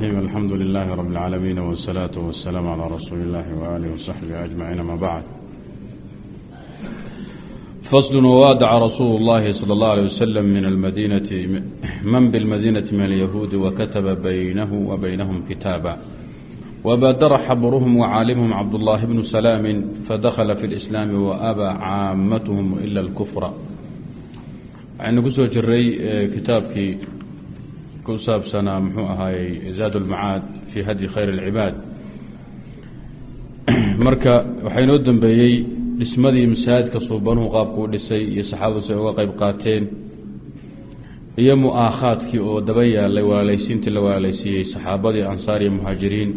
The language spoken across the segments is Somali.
الحمد لله رب العالمين والصلاة والسلام على رسول الله وآله وصحبه أجمعين ما بعد فصل ووادع رسول الله صلى الله عليه وسلم من المدينة من بالمدينة من اليهود وكتب بينه وبينهم كتابا وبادر حبرهم وعالمهم عبد الله بن سلام فدخل في الإسلام وأبى عامتهم إلا الكفر يعني قصة جري كتابك ku saabsanaa muxuu ahaayey zaad ulmacaad fii hadyi khayr alcibaad. Marka waxaa inoo dambeeyey dhismadii masaajidka suubanuhu qaabkuu dhisay iyo saxaabadu ay uga qayb qaateen iyo mu'aakhaadkii oo daba yaalay walaalaysiintii la walaalaysiiyey saxaabadii ansaar iyo muhaajiriin.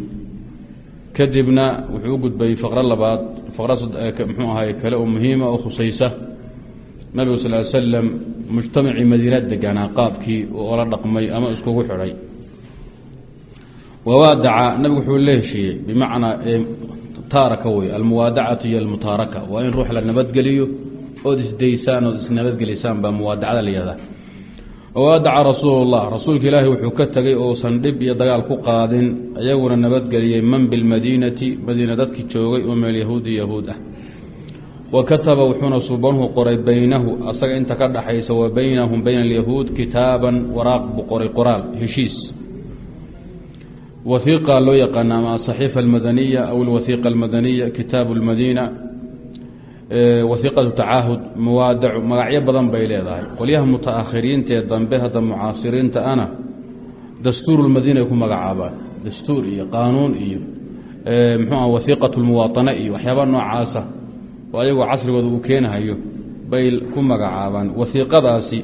Kadibna wuxuu u gudbayey faqro labaad faqro muxuu ahaay kale oo muhiima oo khusaysa. Nabigu sal ly slam mujtamacii madiina deganaa qaabkii oola dhaqmay ama iskugu xidhay. Wawaadaca nabigu wuxuu la heshiiyey bimacnaa taaraka wey almuwaadacatu iyo almutaaraka. Waa in ruux la nabadgeliyo ood isdaysaan ood isnabadgelisaan baa muwaadacada layihahdaa wawaadaca rasuulu llah rasuulka ilaahi wuxuu ka tegay ousan dhib iyo dagaal ku qaadin iyaguna nabadgeliyey man bilmadiinati madiina dadkii joogay oo meel yahuudi yahuud ah wa wuxuuna suubanuhu qoray baynahu asaga inta ka dhaxaysa wa baynahum bayna alyahuud kitaaban waraaq buu qoray qoraal heshiis. Wahiiqa loo yaqaana ama asaxiifa almadaniya aw alwahiiqa almadaniya kitaabu lmadiina wahiiqatu tacaahud muwaadacu magacyo badan bay leedahay. Qolyaha mutaakhiriinta ee dambe hadda mucaasiriinta ana dastuur lmadiina ay ku magacaabaan. Dastuur iyo qaanuun iyo mxuu ah wahiiqat lmuwaatana iyo waxyaaba noocaasa oo ayagoo casrigooda uu keenahayo bay ku magacaabaan wasiiqadaasi.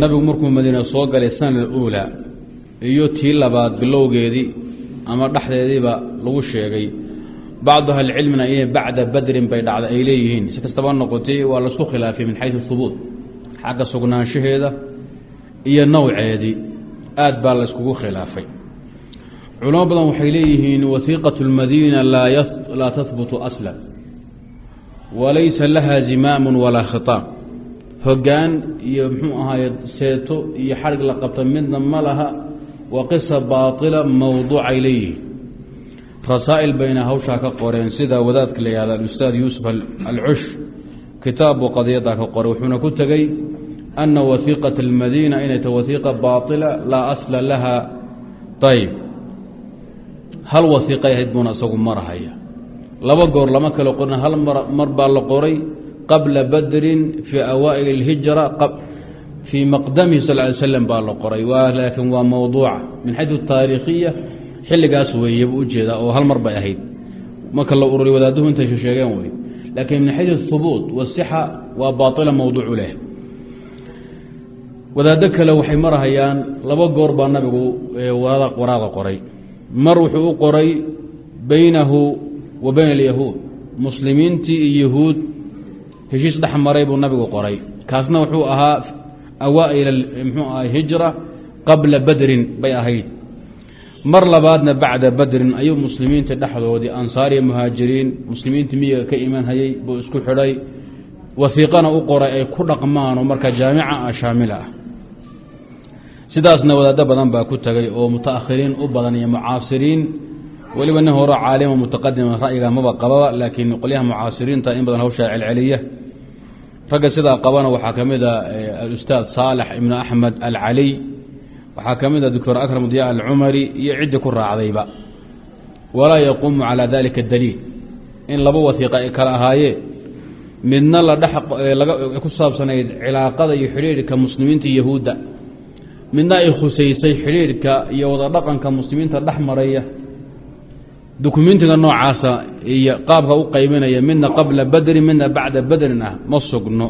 Nabigu markuu madiina soo galay sana aluulaa iyo tii labaad bilowgeedii ama dhexdeediiba lagu sheegay bacdu ahlicilmina inay bacda badrin bay dhacda ay leeyihiin. Si kastaba noqotay waa la isku khilaafay min xayu hubuut xagga sugnaanshaheeda iyo nowceedii aad baa la yskugu khilaafay culamo badan waxay leeyihiin wasiiqaة اlmadiina laa tahbutu aslan walaysa laha zimaamu walaa khiطaam hogaan iyo mxuu ahaay seeto iyo xarig la qabta midna ma laha waa qisa baaطila mawduucay leeyihiin rasaa'il bayna hawshaa ka qoreen sida wadaadka la yihahda alustaad yuusuf alcush kitaab buu qadiyaddaa ka qoray wuxuuna ku tegey ana wasiiqaة اlmadiina inay ta wasiiqa baaطila laa asla laha ayb hal wasiiqay ahayd buuna isagu marahaya. Laba goor lama kala qorin hal mar baa la qoray qabla badrin fii awaa'il اlhijra fii maqdamihi sal ly slam baa la qoray. Laakiin waa mawduuca. Min xayu taariikhiya xilligaas weeye buu u jeedaa oo hal mar bay ahayd. Marka la ururiy wadaaduhu intay sheegeen wey laakiin min xayu hubuut wasixa waa baaila mawduucu leh. Wadaado kale waxay marahayaan laba goor baa nabigu waraada qoray mar wuxuu u qoray baynahu wa bayna alyahuud. Muslimiintii iyo yahuud heshiis dhex maray buu nabigu qoray. Kaasna wuxuu ahaa awaa'il mxuu aha hijra qabla badrin bay ahayd. Mar labaadna bacda badrin ayuu muslimiinta dhexdoodii ansaar iyo muhaajiriin muslimiintii miyiga ka imanhayey buu isku xidhay. Wasiiqana u qoray ay ku dhaqmaanoo marka jaamica ah shaamila ah sidaasna wadaado badan baa ku tegay oo mutaakhiriin u badan iyo mucaasiriin. Weliba nin horo caalimo mutaqadima ra'yiga maba qababa laakiin qolyaha mucaasiriinta in badan hawshaa celceliya. Ragga sidaa qabana waxaa ka mid a alustaad saalex ibnu axmed alcaliy waxaa ka mid a doctor akram diya alcumari iyo ciddii ku raacdayba. Walaa yaquumu calaa dalika daliil. In laba wasiiqa ay kala ahaayeen midna la dhex ku saabsanayd cilaaqada iyo xidhiirhka muslimiinta yahuudda midna ay khusaysay xidhiirhka iyo wada dhaqanka muslimiinta dhex maraya dukumentiga noocaasa iyo qaabka u qaybinaya midna qabla badrin midna bacda badrin ah ma sugno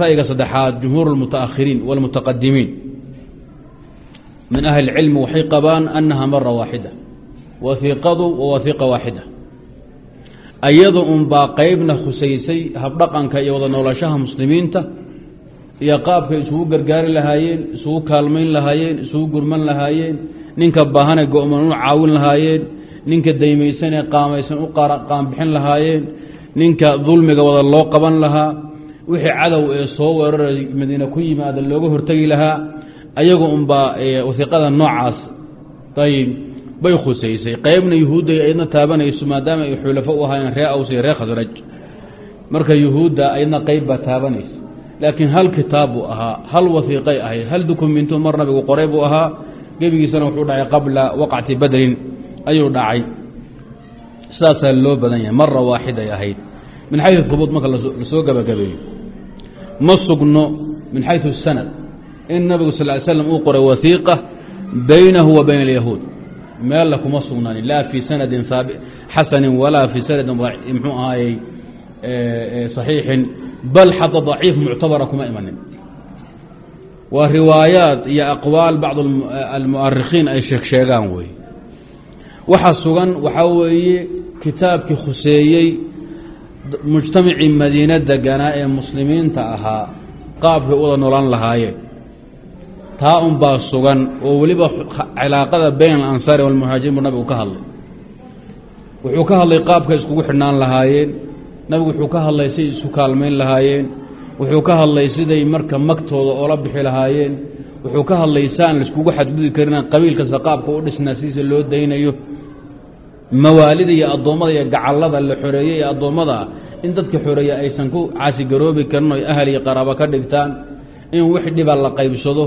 ra'yiga saddexaad jumhuur اlmutaakhiriin wاlmutaqadimiin min ahli اlcilmi waxay qabaan annaha mara waaxida wasiiqadu wa wasiiqa waaxida ayada unbaa qeybna khusaysay habdhaqanka iyo wada noolashaha muslimiinta iyo qaabkay isugu gargaari lahaayeen isugu kaalmayn lahaayeen isugu gurman lahaayeen ninka baahane go-man u caawin lahaayeen ninka daymaysanee qaamaysan u qaanbixin lahaayeen ninka dulmiga wada loo qaban lahaa wixii cadow ee soo weeraray madiine ku yimaada looga hortegi lahaa ayaga unbaa wasiiqada noocaas ayb bay khusaysay. Qeybna yuhuudda aydna taabanayso maadaama ay xulafo u ahaayeen ree aws ree khasraj marka yuhuudda aydna qeyb baa taabanaysa laakiin hal kitaab buu ahaa hal wasiiqay ahayd hal dukumento mar nabigu qoray buu ahaa gebigiisana wuxuu dhacay qabla waqcati badrin ayuu dhacay. Sidaasaa loo badan yahay mara waaxiday ahayd. Min xayu hubuud marka la soo gabagabeeyo. Ma sugno min xayu sanad. In nabigu sal ly slam uu qoray wasiiqa baynahu wa bayna alyahuud. Meella kuma sugnaanin laa fii sanadin xasanin walaa fii sanadin mxuu ahaayey صaxiixin bal xata ضaciif muctabara kuma imanin waa riwaayaat iyo aqwaal bacd almu'arikhiin ay sheeg sheegaan wey waxa sugan waxaa weeye kitaabkii khuseeyey mujtamacii madiine deganaa ee muslimiinta ahaa qaabkay uwada nolan lahaayeen taa un baa sugan oo weliba cilaaqada bayn alansaari walmuhaajiriin buu nabigu ka hadlay wuxuu ka hadlay qaabkay iskugu xidhnaan lahaayeen nabigu wuxuu ka hadlay siday isu kaalmayn lahaayeen. Wuxuu ka hadlay siday marka magtooda oola bixi lahaayeen. Wuxuu ka hadlay saan laiskugu xadgudi karin qabiil kasta qaabka u dhisnaa sidiisa loo daynayo. Mawaalida iyo addoommada iyo gacallada la xoreeyey ee addoommada in dadka xoreeya aysan ku caasigaroobi karin oy ahal iyo qaraabo ka dhigtaan in wix dhiba la qaybsado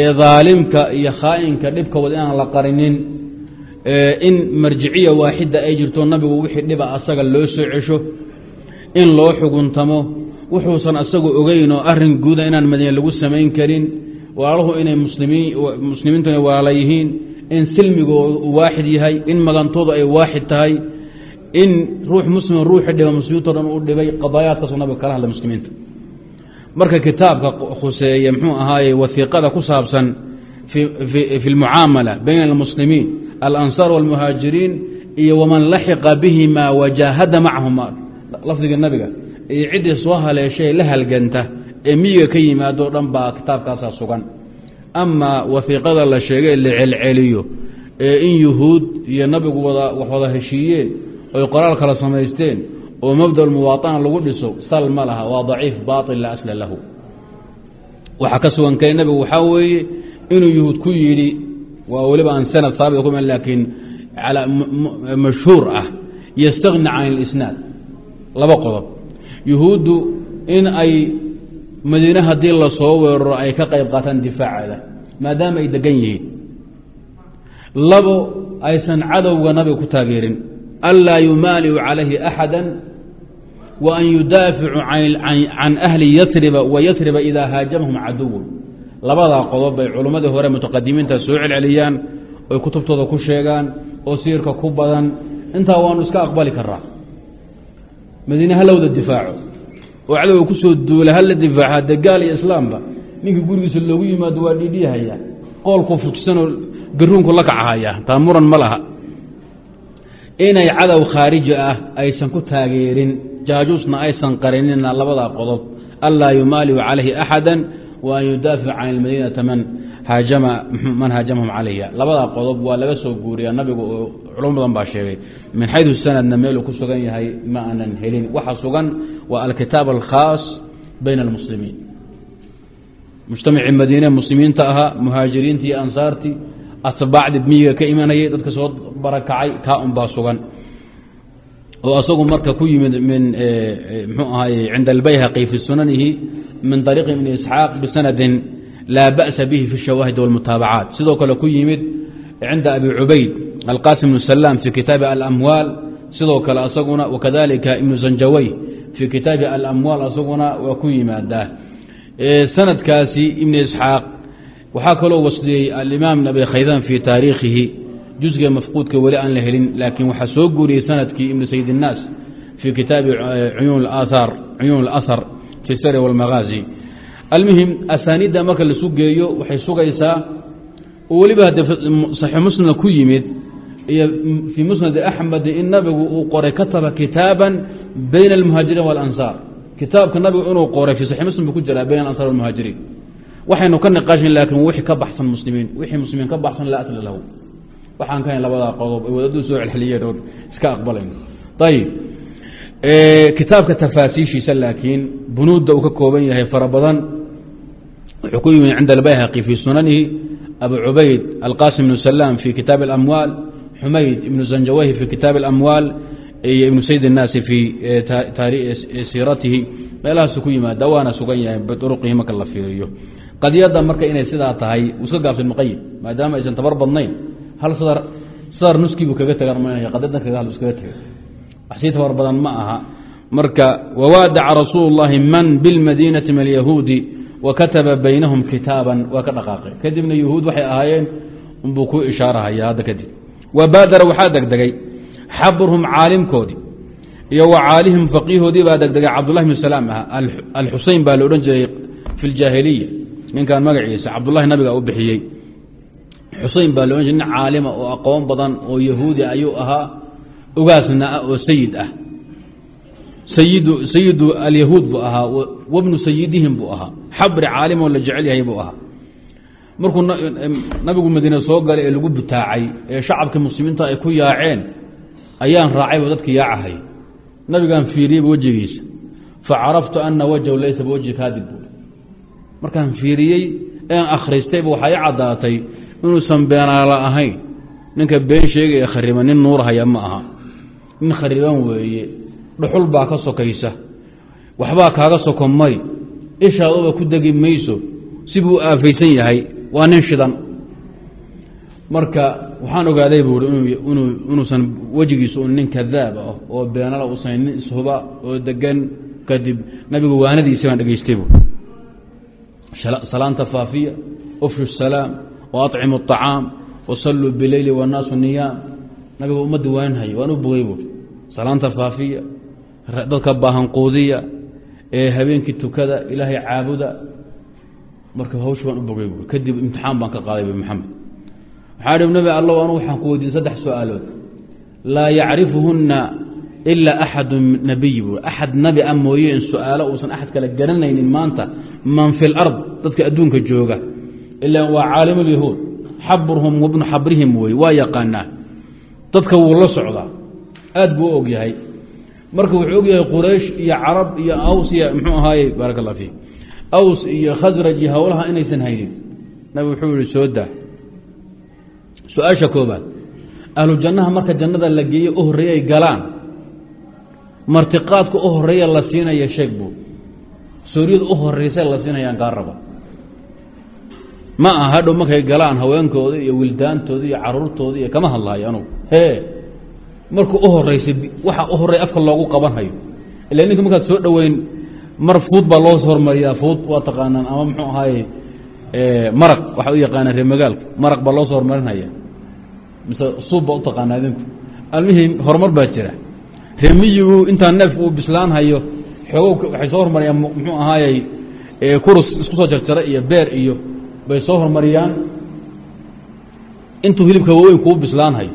ee daalimka iyo khaa'inka dhibkooda inaan la qarinin in marjiciya waaxidda ay jirto nabigu wixii dhiba asaga loo soo cesho in loo xuguntamo. Wuxuusan asagu ogeyn oo arrin guuda inaan madiine lagu samayn karin. Walaaluhu inay muslimiin muslimiintuna walaala yihiin. In silmigoodu uu waaxid yahay in magantoodu ay waaxid tahay in ruux muslima ruuxi dhiba muslimiinto dhan u dhibay qadaayaadkaasuu nabiga kala hadlay muslimiinta. Marka kitaabka khuseeye muxuu ahaaye wasiiqada ku saabsan fi اlmucaamala bayna almuslimiin alansaar wاlmuhaajiriin iyo waman laxiqa bihima wajaahada macahuma lafdiga nabiga iyo ciddii soo haleeshay la halganta ee miyiga ka yimaadoo dhan baa kitaabkaasa sugan. Amaa waiiqada la sheegay la celceliyo ee in yuhuud iyo nabigu wax wada heshiiyeen oy qoraal kala samaysteen oo mabda muwaaan lagu dhiso sal ma laha waa daciif baail laa asla lahu. Waxaa ka sugan kale nebigu waxaa weeye inuu yuhuud ku yidhi waa weliba aan sanad saabit ku laakiin mashhuur ah yastakni can اlisnaad laba qodob. Yuhuuddu in ay madiine haddii la soo weeraro ay ka qayb qaataan difaaceeda maadaama ay degan yihiin. Labo aysan cadowga nabiga ku taageerin. Anlaa yumaaliu calayhi axada wa an yudaaficu can ahli yariba wa yariba idaa haajamahum caduwun. Labadaa qodob bay culimmadii hore mutaqadimiinta soo celceliyaan oy kutubtooda ku sheegaan oo siirka ku badan. Intaa waanu iska aqbali karaa madiine halowda difaaco. Oo cadowga ku soo duula hala difaaca hadde gaal iyo islaamba. Ninkii gurigiisa loogu yimaado waa dhiidhiyahaya qoolku fujsanoo garuunku la kacahaya taa muran ma laha. Inay cadow khaariji ah aysan ku taageerin jaajuusna aysan qarinina labadaa qodob. Anlaa yumaaliu calayhi axada wa an yudaafic can ilmadiinata man haajamahum calayha. Labadaa qodob waa laga soo guuriyaa nabigu oo culamo badan baa sheegay. Min xayu sanadna meeluu ku sugan yahay ma aanan helin. Waxa sugan waa alkitaab alkhaas bayna almuslimiin. Mujtamacii madiine muslimiinta ahaa muhaajiriintii iyo ansaartii atbaacdii miyiga ka imanayay dadka soo barakacay kaa un baa sugan. Oo asagu marka ku yimid min mxuu ahaye cinda albayhaqi fi sunanihi min طariiqi ibni isxaaq bisanadin laa ba'sa bihi fi shawaahid wاlmutaabacaat sidoo kale ku yimid cinda abi cubayd alqasim bnu salaam fi kitaabi alamwaal sidoo kale asaguna wakadalika ibnu zanjawey fii kitaabi alamwaal asaguna waa ku yimaadaa sanadkaasi ibni isxaaq waxaa kaloo wasliyey alimaam ibn abi khaydan fii taariikhihi jusga mafquudka weli aan la helin laakiin waxaa soo guuriyey sanadkii ibnu sayd الnaas fii kitaabi cuyuun اlahar fi sar wاlmagaazi almuhim asaaniidda marka lasu geeyo waxay sugaysaa oo weliba hadde saxiix muslimna ku yimid iyo fii musnadi axmed in nabigu uu qoray kataba kitaaba bayna almuhaajiriin waاlansaar kitaabka nabigu inuu qoray fii saxix muslim bu ku jiraa bayna alansar walmuhaajiriin waxaynu ka niqaashin laakiin wixii ka baxsan muslimiin wixii muslimiin ka baxsan laa asla lahu waxaan ka hayn labadaa qodob ay wadaduu soo celceliyeen oo iska aqbalayno ayib kitaabka tafaasiishiisa laakiin bunuudda uu ka kooban yahay fara badan wuxuu ku yimid cinda albayhaqi fii sunanihi abu cubayd alqasim ibnu salaam fi kitaabi اlamwaal xumayd ibnu zanjawahi fi kitaabi اlamwaal iyo ibnu sayd الnaasi fii siiratihi meelahaasu ku yimaada waana sugan yahay biuruqihi marka la fiiriyo qadiyadda marka inay sidaa tahay uu iska gaabsan muqayim maadaama aysan tabar badnayn hal sadar sadar nuskiibuu kaga tagan manaya qadiyadan kaga hadlu iskaga tegay wax sii tabar badan ma aha marka wawaadaca rasuulu اllahi man bilmadiinati min alyahuudi wa kataba baynahum kitaaban waa ka dhaqaaqay kadibna yahuud waxay ahaayeen unbuu ku ishaarahaya hadda kadib wa baadara waxaa degdegay xabruhum caalimkoodii iyo wa caalihim faqiihoodii baa degdegay cabdullahi bn salaam ah alxusein baa la odhan jiray fi ljaahiliya ninkan magaciisa cabdullahi nabiga u bixiyey. Xusein baa la odhan jiray nin caalima oo aqoon badan oo yahuudi ayuu ahaa ugaasna ah oo sayid ah. Sayidu alyahuud buu ahaa wabnu sayidihim buu ahaa. Xabri caalimoo la jecel yahay buu ahaa markuu nabigu madiine soo galay ee lagu butaacay ee shacabkii muslimiinta ay ku yaaceen ayaan raacayba dadki yaacahay nabigaan fiiriyeyba wejigiisa. Facaraftu ana wajhu laysa biwajhi kaadib markaan fiiriyey ean akhristayba waxaa i caddaatay inuusan beenaala ahayn. Ninka been sheegaya khariban nin nuurhaya ma aha. Nin khariban weeye. Dhuxul baa ka sokaysa. Waxbaa kaaga soko mari ishaaduba ku degi mayso. Sibuu aafaysan yahay waa nin shidan marka waxaan ogaaday buui inuusan wejigiisu un nin kadaab ah oo beenala usan nin ishuba oo degan kadib nabigu waanadiisi baan dhegeystay bu salaanta faafiya ufshu salaam waطcimu الطacaam wasalluu bileyli wاnnaasu niyaam nabigu ummadda waanhaya waan u bogay buui salaanta faafiya dadka baahan quudiya ee habeenkii tukada ilaahay caabuda marka hawsh baan u bogay buui kadib imtixaan baan ka qaaday bu maxamed. Waxaa hi nabi allow anu waxaan ku weydiin saddex su'aalood. Laa yacrifuhunna ilaa axadu nabiy buu axad nabi a mooye in su'aalo uusan axad kale garanaynin maanta. Man fi lard dadka adduunka jooga. Ilaa waa caalim lyahuud xabruhum wabnu xabrihim wey waa yaqaanaa. Dadka wuu la socdaa. Aad buu u marka wuxuu og quraysh iyo carab iyo aws iyo mxuu ahaaye? Baarak allah fiik aws iyo khasraj iyo howlaha inaysan haynin. Nabi wuxuu yihi soo daa. Su'aasha koobaad ahlu jannaha marka jannada la geeye u horreeye ay galaan martiqaadka u horreeya la siinaya sheeg buu. Suuriyada u horeysa la siinayaan kaa raba. Ma aha hadhow markay galaan haweenkooda iyo wildaantooda iyo caruurtooda iyo kama hadlahayo anugu. Hee markuu u horeysay waxa u horey afka loogu qabanhayo. Ila ninka markaad soo dhoweyn mar fuud baa loo hormariyaa fuud waa taqaanaan ama muxuu ahaaye maraq waxaa u yaqaanaan reer magaalka maraq baa loo soo hormarinaya. Mise suub baa u taqaanaa idinku almihii horumar baa jira. Reemiyigu intaa neefka uu bislaanhayo xoogo waxay soo hormariyaan muxuu ahaayey kurus isku soo jarjara iyo beer iyo bay soo hormariyaan. Intuu hilibka waaweyn kuu bislaanhayo.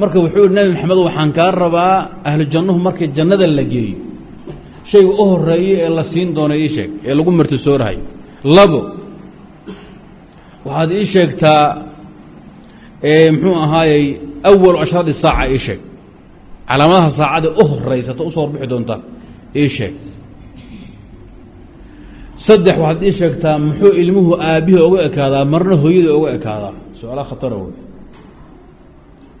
Marka wuxuu hi nebi maxamed waxaan kaa rabaa ahlu jannuhu markii jannada la geeyo shayga u horeeye ee la siin doono ii sheeg ee lagu martisoorahayo labo waxaad ii sheegtaa muxuu ahaayey awalu ashraadi saaca ii sheeg. Calaamadaha saacada u horeysata u soo horbixi doonta ii sheeg. Saddex waxaad ii sheegtaa muxuu ilmuhu aabbihii oga ekaadaa marna hooyadii oga ekaadaa? Su'aala khatara wey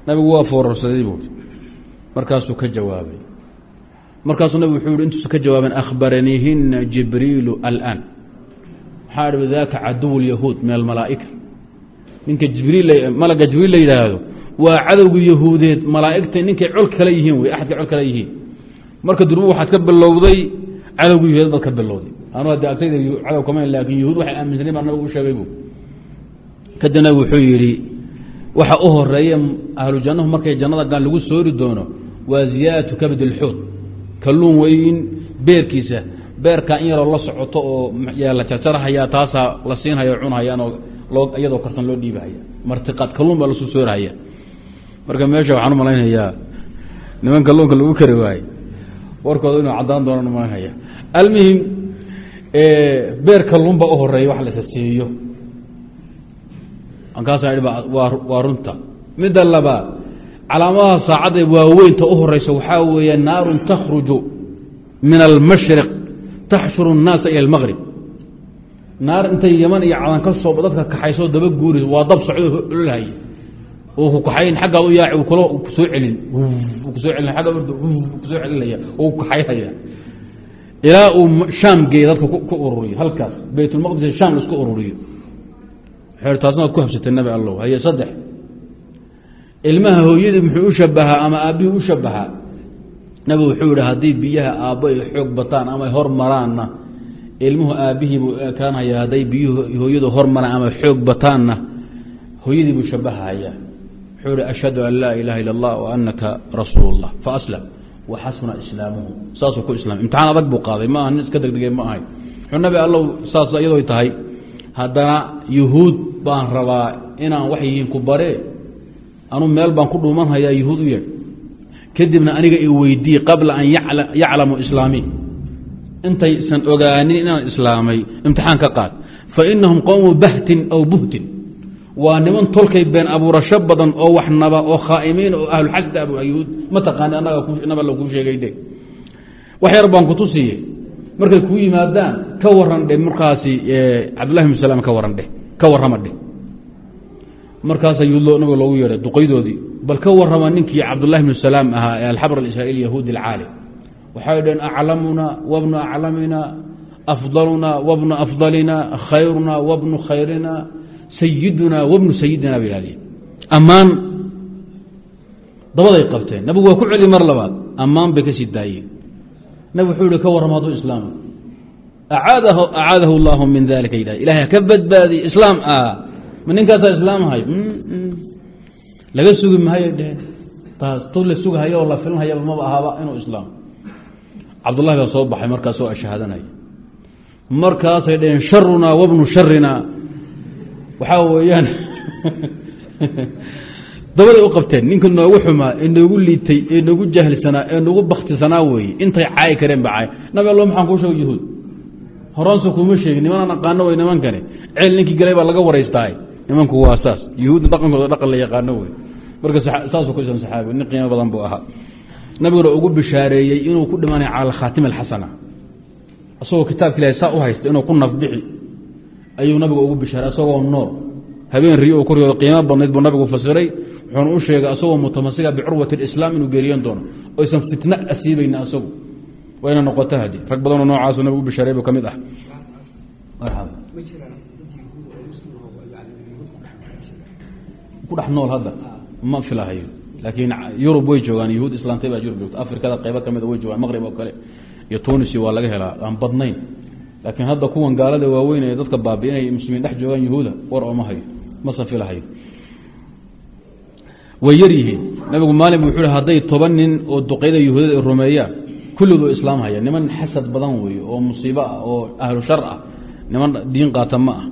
nabigu waa foorarsaday buui markaasuu ka jawaabay markaasuu nabig wuxuu yihi intuusa ka jawaabeen akhbaraniihina jibriilu alaan. Waxaa dhi daaka caduw lyahuud min almalaa'ika ninka jibriil malaga jibriil la yidhaahdo waa cadowga yahuudeed malaa'igta ninkay col kale yihiin wey axadkay col kale yihiin. Marka durbu waxaad ka bilowday cadowga yahuudeed baad ka bilowday. Anu haddi agtayda cadow kamayn laakin yahuud waxay aaminsanay baa nabigu u sheegay bu kadib nabig wuxuu yidhi waxa u horreeya ahlu markay jannada gaan lagu soori doono waa ziyaadatu kabd اlxuud kalluun weyn beerkiisa beerkaa in yaroo la socoto oo la jarjarhayaa taasaa la siinhaya o cunhayaanoo loo iyadoo karsan loo dhiibahaya. Martiqaad kalluun baa lasu soorhaya marka meesha waxaan u malaynayaa niman kalluunka lagu kari waaye. Warkooda inuu caddaan doonaan u malaynaya almuhim beer kalluun baa u horreeya wax lasa siiyo. Ankaasa waa runta. Midda labaad calaamadaha saacadda waaweynta u horeysa waxaa weeye naarun takhruju min almashriq taxshuru الnaasa ilى اlmaqrib naar intay yaman iyo cadan ka soo dadka kaxaysoo daba guuri waa dab socdo ololhay oo ku kaxayn xaggaad u yaaci kalo kusoo celin kusoo celin agga kusoo celinaya oo ku kaxaynaya ilaa uu shaam geeya dadka ku ururiyo halkaas baytulmaqdis shaam isku ururiyo xeer taasna waad ku habsatay nabi allow haye saddex ilmaha hooyadii muxuu u shabahaa ama aabbihii u shabahaa nabigu wuxuu yihi haddii biyaha aabbo ay xoog bataan ama hor maraanna ilmuhu aabbihii buu ekaanhaya hadday biyuhu hooyadu hor maraan ama xoog bataanna hooyadii buu shabahaya wuxuu ihi ashhadu an laa ilaha illa allah wa anaka rasuul اllah faaslam waxasuna islaamuhu. Saasuu ku islaamay. Imtixaan adag buu qaaday. Ma aha nin iska degdegay ma ahay. Wuxuu nabi allow saas iyadoo tahay. Haddana yuhuud baan rabaa inaan wax yihiin ku baree anu meel baan ku dhuumanhayaa yuhuud u yeedh kadibna aniga i weydii qabla an yaclamu islaami. Intaysan ogaanin inaan islaamay imtixaan ka qaad. Fa inahum qowmu bahtin aw buhtin. Waa niman tolkay been abuurasho badan oo wax naba oo khaa'imiin oo ahlulxasda abu yuhuud ma taqaani annaga nab kuu sheegay dhe wax yar baan kutusiyey markay kuu yimaadaan ka waran dheh markaasi cabdullahi bn salaam ka waran dheh ka warrama dheh markaasa yuhuud nabiga loogu yeedhay duqaydoodii bal ka warrama ninkii cabdullahi bnu salaam ahaa ee alxabr alisraaiil yahuudi alcaali. Waxay dhaheen aclamuna wabnu aclamina afdaluna wabnu afdalina khayruna wabnu khayrina sayiduna wabnu sayidina bay ihahdeen ammaan dabaday qabteen. Nabigu waa ku celi mar labaad ammaan bay ka sii daayeen. Nabig wuxuu ihi ka warrama hadduu islaam. Acaadahu اllahu min dalika ilahay haka badbaadi islaam ah ma ninkaasaa islaamhay laga sugi mahayo dheheen taas tu la sugahayo oo la filanhayaba maba ahaaba inuu islaam. Cabdullahi baa soo baxay markaasoo ashahaadanaya markaasay dhaheen sharunaa wabnu sharina waxaa weeyaan dabaday u qabteen ninka noogu xumaa ee noogu liitay ee noogu jaahilsanaa ee noogu baktisanaa weeye. Intay caayi kareen ba caay nabi allo maxaan kuu sheega yuhuud horaansu kuma sheegin nimanaan aqaano wey nimankani. Ceel ninkii galay baa laga waraystaa nimanku waa saas. Yuhuudda dhaqankooda dhaqan la yaqaano wey. Marka saasuu ku islam saxaabi nin qiimo badan buu ahaa. Nabiguna ugu bishaareeyey inuu ku dhimanaya cala alkhaatima alxasana isagoo kitaabka ilahay saa u haysta inuu ku nafbixi ayuu nabigu ugu bishaaray isagoo nool. Habeen riyo uu koriyooda qiimo badnayd buu nabigu fasiray. Wuxuuna u sheegay asagoo mutamasiga bicurwati اlislaam inuu geeriyan doono. Oysan fitna asiibayna asagu. Wayna noqoto hadi rag badanoo noocaasu nabigu u bishaaray buu ka mid ah ku dhex nool hadda. Ma filahayo. Laakiin yurub way joogaan yahuud islaamtay baa yurub joogta afrikada qaybo ka mida way joogaan maqrib oo kale. Iyo tunisi waa laga helaa. Aan badnayn. Laakiin hadda kuwan gaalada waaweyn ee dadka baabi inay muslimiin dhex joogaan yahuuda war ooma hayo. Mase filahayo. Way yar nabigu maalin wuxuu hadday toban nin oo duqeyda yahuudada rumeeyaan kulligoo islaamhaya niman xasad badan weeye oo musiibo ah oo ahlu shar ah. Niman diin qaata ma ah